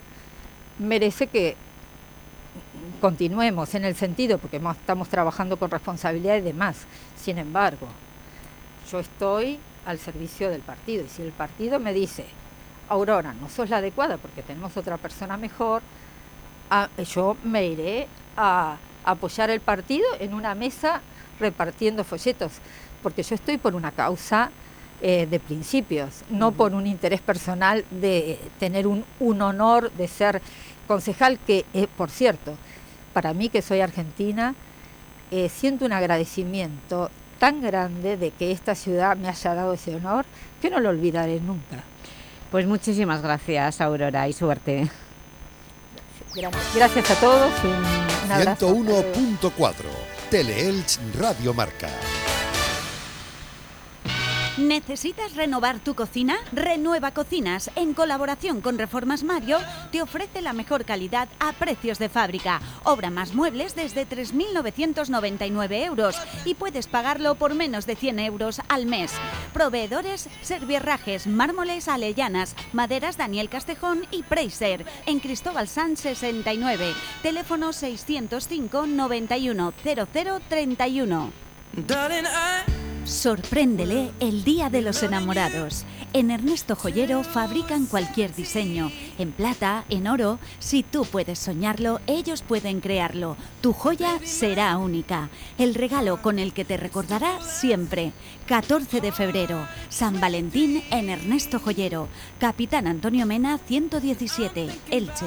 merece que continuemos en el sentido, porque estamos trabajando con responsabilidad y demás. Sin embargo, yo estoy al servicio del partido y si el partido me dice, Aurora, no sos la adecuada porque tenemos otra persona mejor, ah, yo me iré a apoyar el partido en una mesa repartiendo folletos, porque yo estoy por una causa eh, de principios, no por un interés personal de tener un, un honor de ser concejal, que eh, por cierto, para mí que soy argentina, eh, siento un agradecimiento tan grande de que esta ciudad me haya dado ese honor que no lo olvidaré nunca. Pues muchísimas gracias, Aurora, y suerte. Gra- Gracias a todos y un, un abrazo. 101.4 Teleelch Radio Marca. ¿Necesitas renovar tu cocina? Renueva Cocinas, en colaboración con Reformas Mario, te ofrece la mejor calidad a precios de fábrica. Obra más muebles desde 3.999 euros y puedes pagarlo por menos de 100 euros al mes. Proveedores Servierrajes, Mármoles Alellanas, Maderas Daniel Castejón y Preiser, en Cristóbal San 69. Teléfono 605 91 0031. Darling, I Sorpréndele el Día de los Enamorados. En Ernesto Joyero fabrican cualquier diseño, en plata, en oro. Si tú puedes soñarlo, ellos pueden crearlo. Tu joya será única. El regalo con el que te recordará siempre. 14 de febrero, San Valentín en Ernesto Joyero. Capitán Antonio Mena, 117, Elche.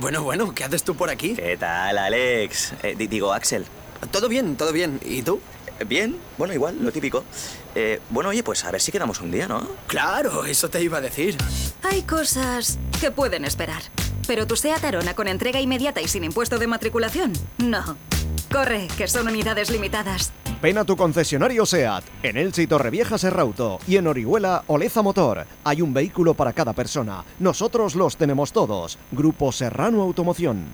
Bueno, bueno, ¿qué haces tú por aquí? ¿Qué tal, Alex? Eh, di- digo, Axel. Todo bien, todo bien. ¿Y tú? Eh, Bien, bueno, igual, lo típico. Eh, bueno, oye, pues a ver si quedamos un día, ¿no? Claro, eso te iba a decir. Hay cosas que pueden esperar. Pero tu SEAT Arona con entrega inmediata y sin impuesto de matriculación, no. Corre, que son unidades limitadas. Ven a tu concesionario SEAT, en Elche y Torrevieja Serrauto y en Orihuela Oleza Motor. Hay un vehículo para cada persona. Nosotros los tenemos todos. Grupo Serrano Automoción.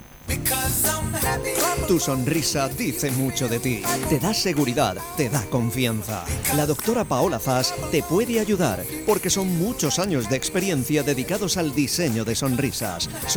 Tu sonrisa dice mucho de ti. Te da seguridad, te da confianza. La doctora Paola Zas te puede ayudar porque son muchos años de experiencia dedicados al diseño de sonrisas.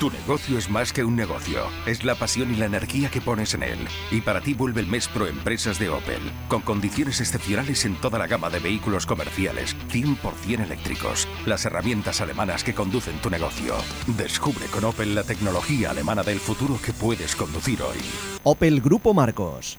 Tu negocio es más que un negocio, es la pasión y la energía que pones en él. Y para ti vuelve el mes Pro Empresas de Opel, con condiciones excepcionales en toda la gama de vehículos comerciales, 100% eléctricos, las herramientas alemanas que conducen tu negocio. Descubre con Opel la tecnología alemana del futuro que puedes conducir hoy. Opel Grupo Marcos.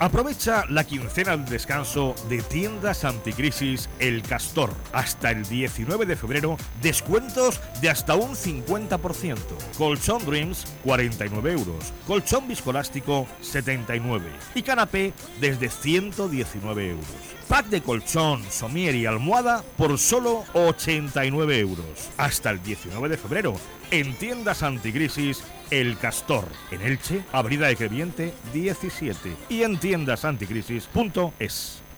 Aprovecha la quincena de descanso de tiendas anticrisis El Castor. Hasta el 19 de febrero, descuentos de hasta un 50%. Colchón Dreams, 49 euros. Colchón viscolástico, 79. Y canapé desde 119 euros. Pack de colchón, somier y almohada por solo 89 euros. Hasta el 19 de febrero, en tiendas anticrisis El Castor. En Elche, Avenida de Creviente 17. Y en tiendasanticrisis.es.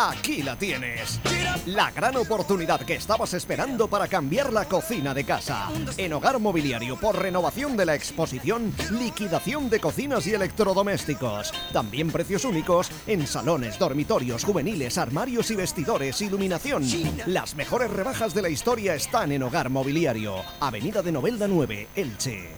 Aquí la tienes. La gran oportunidad que estabas esperando para cambiar la cocina de casa. En Hogar Mobiliario, por renovación de la exposición, liquidación de cocinas y electrodomésticos. También precios únicos en salones, dormitorios, juveniles, armarios y vestidores, iluminación. Las mejores rebajas de la historia están en Hogar Mobiliario. Avenida de Novelda 9, Elche.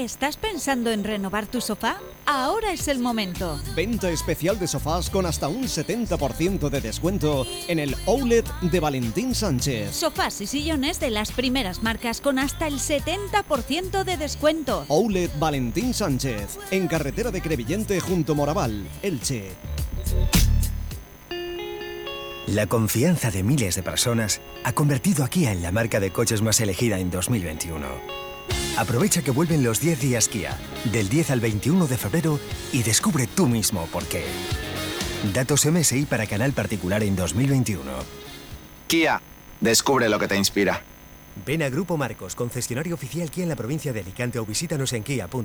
¿Estás pensando en renovar tu sofá? Ahora es el momento. Venta especial de sofás con hasta un 70% de descuento en el Outlet de Valentín Sánchez. Sofás y sillones de las primeras marcas con hasta el 70% de descuento. Outlet Valentín Sánchez, en carretera de Crevillente junto Moraval, Elche. La confianza de miles de personas ha convertido a Kia en la marca de coches más elegida en 2021. Aprovecha que vuelven los 10 días Kia, del 10 al 21 de febrero, y descubre tú mismo por qué. Datos MSI para canal particular en 2021. Kia, descubre lo que te inspira. Ven a Grupo Marcos, concesionario oficial Kia en la provincia de Alicante o visítanos en kia.com.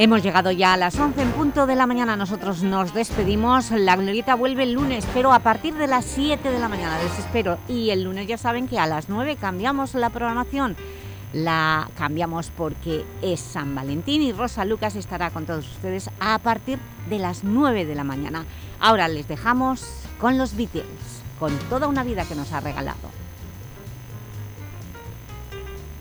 Hemos llegado ya a las 11 en punto de la mañana. Nosotros nos despedimos. La glorieta vuelve el lunes, pero a partir de las 7 de la mañana. Les espero. Y el lunes ya saben que a las 9 cambiamos la programación. La cambiamos porque es San Valentín y Rosa Lucas estará con todos ustedes a partir de las 9 de la mañana. Ahora les dejamos con los Beatles, con toda una vida que nos ha regalado.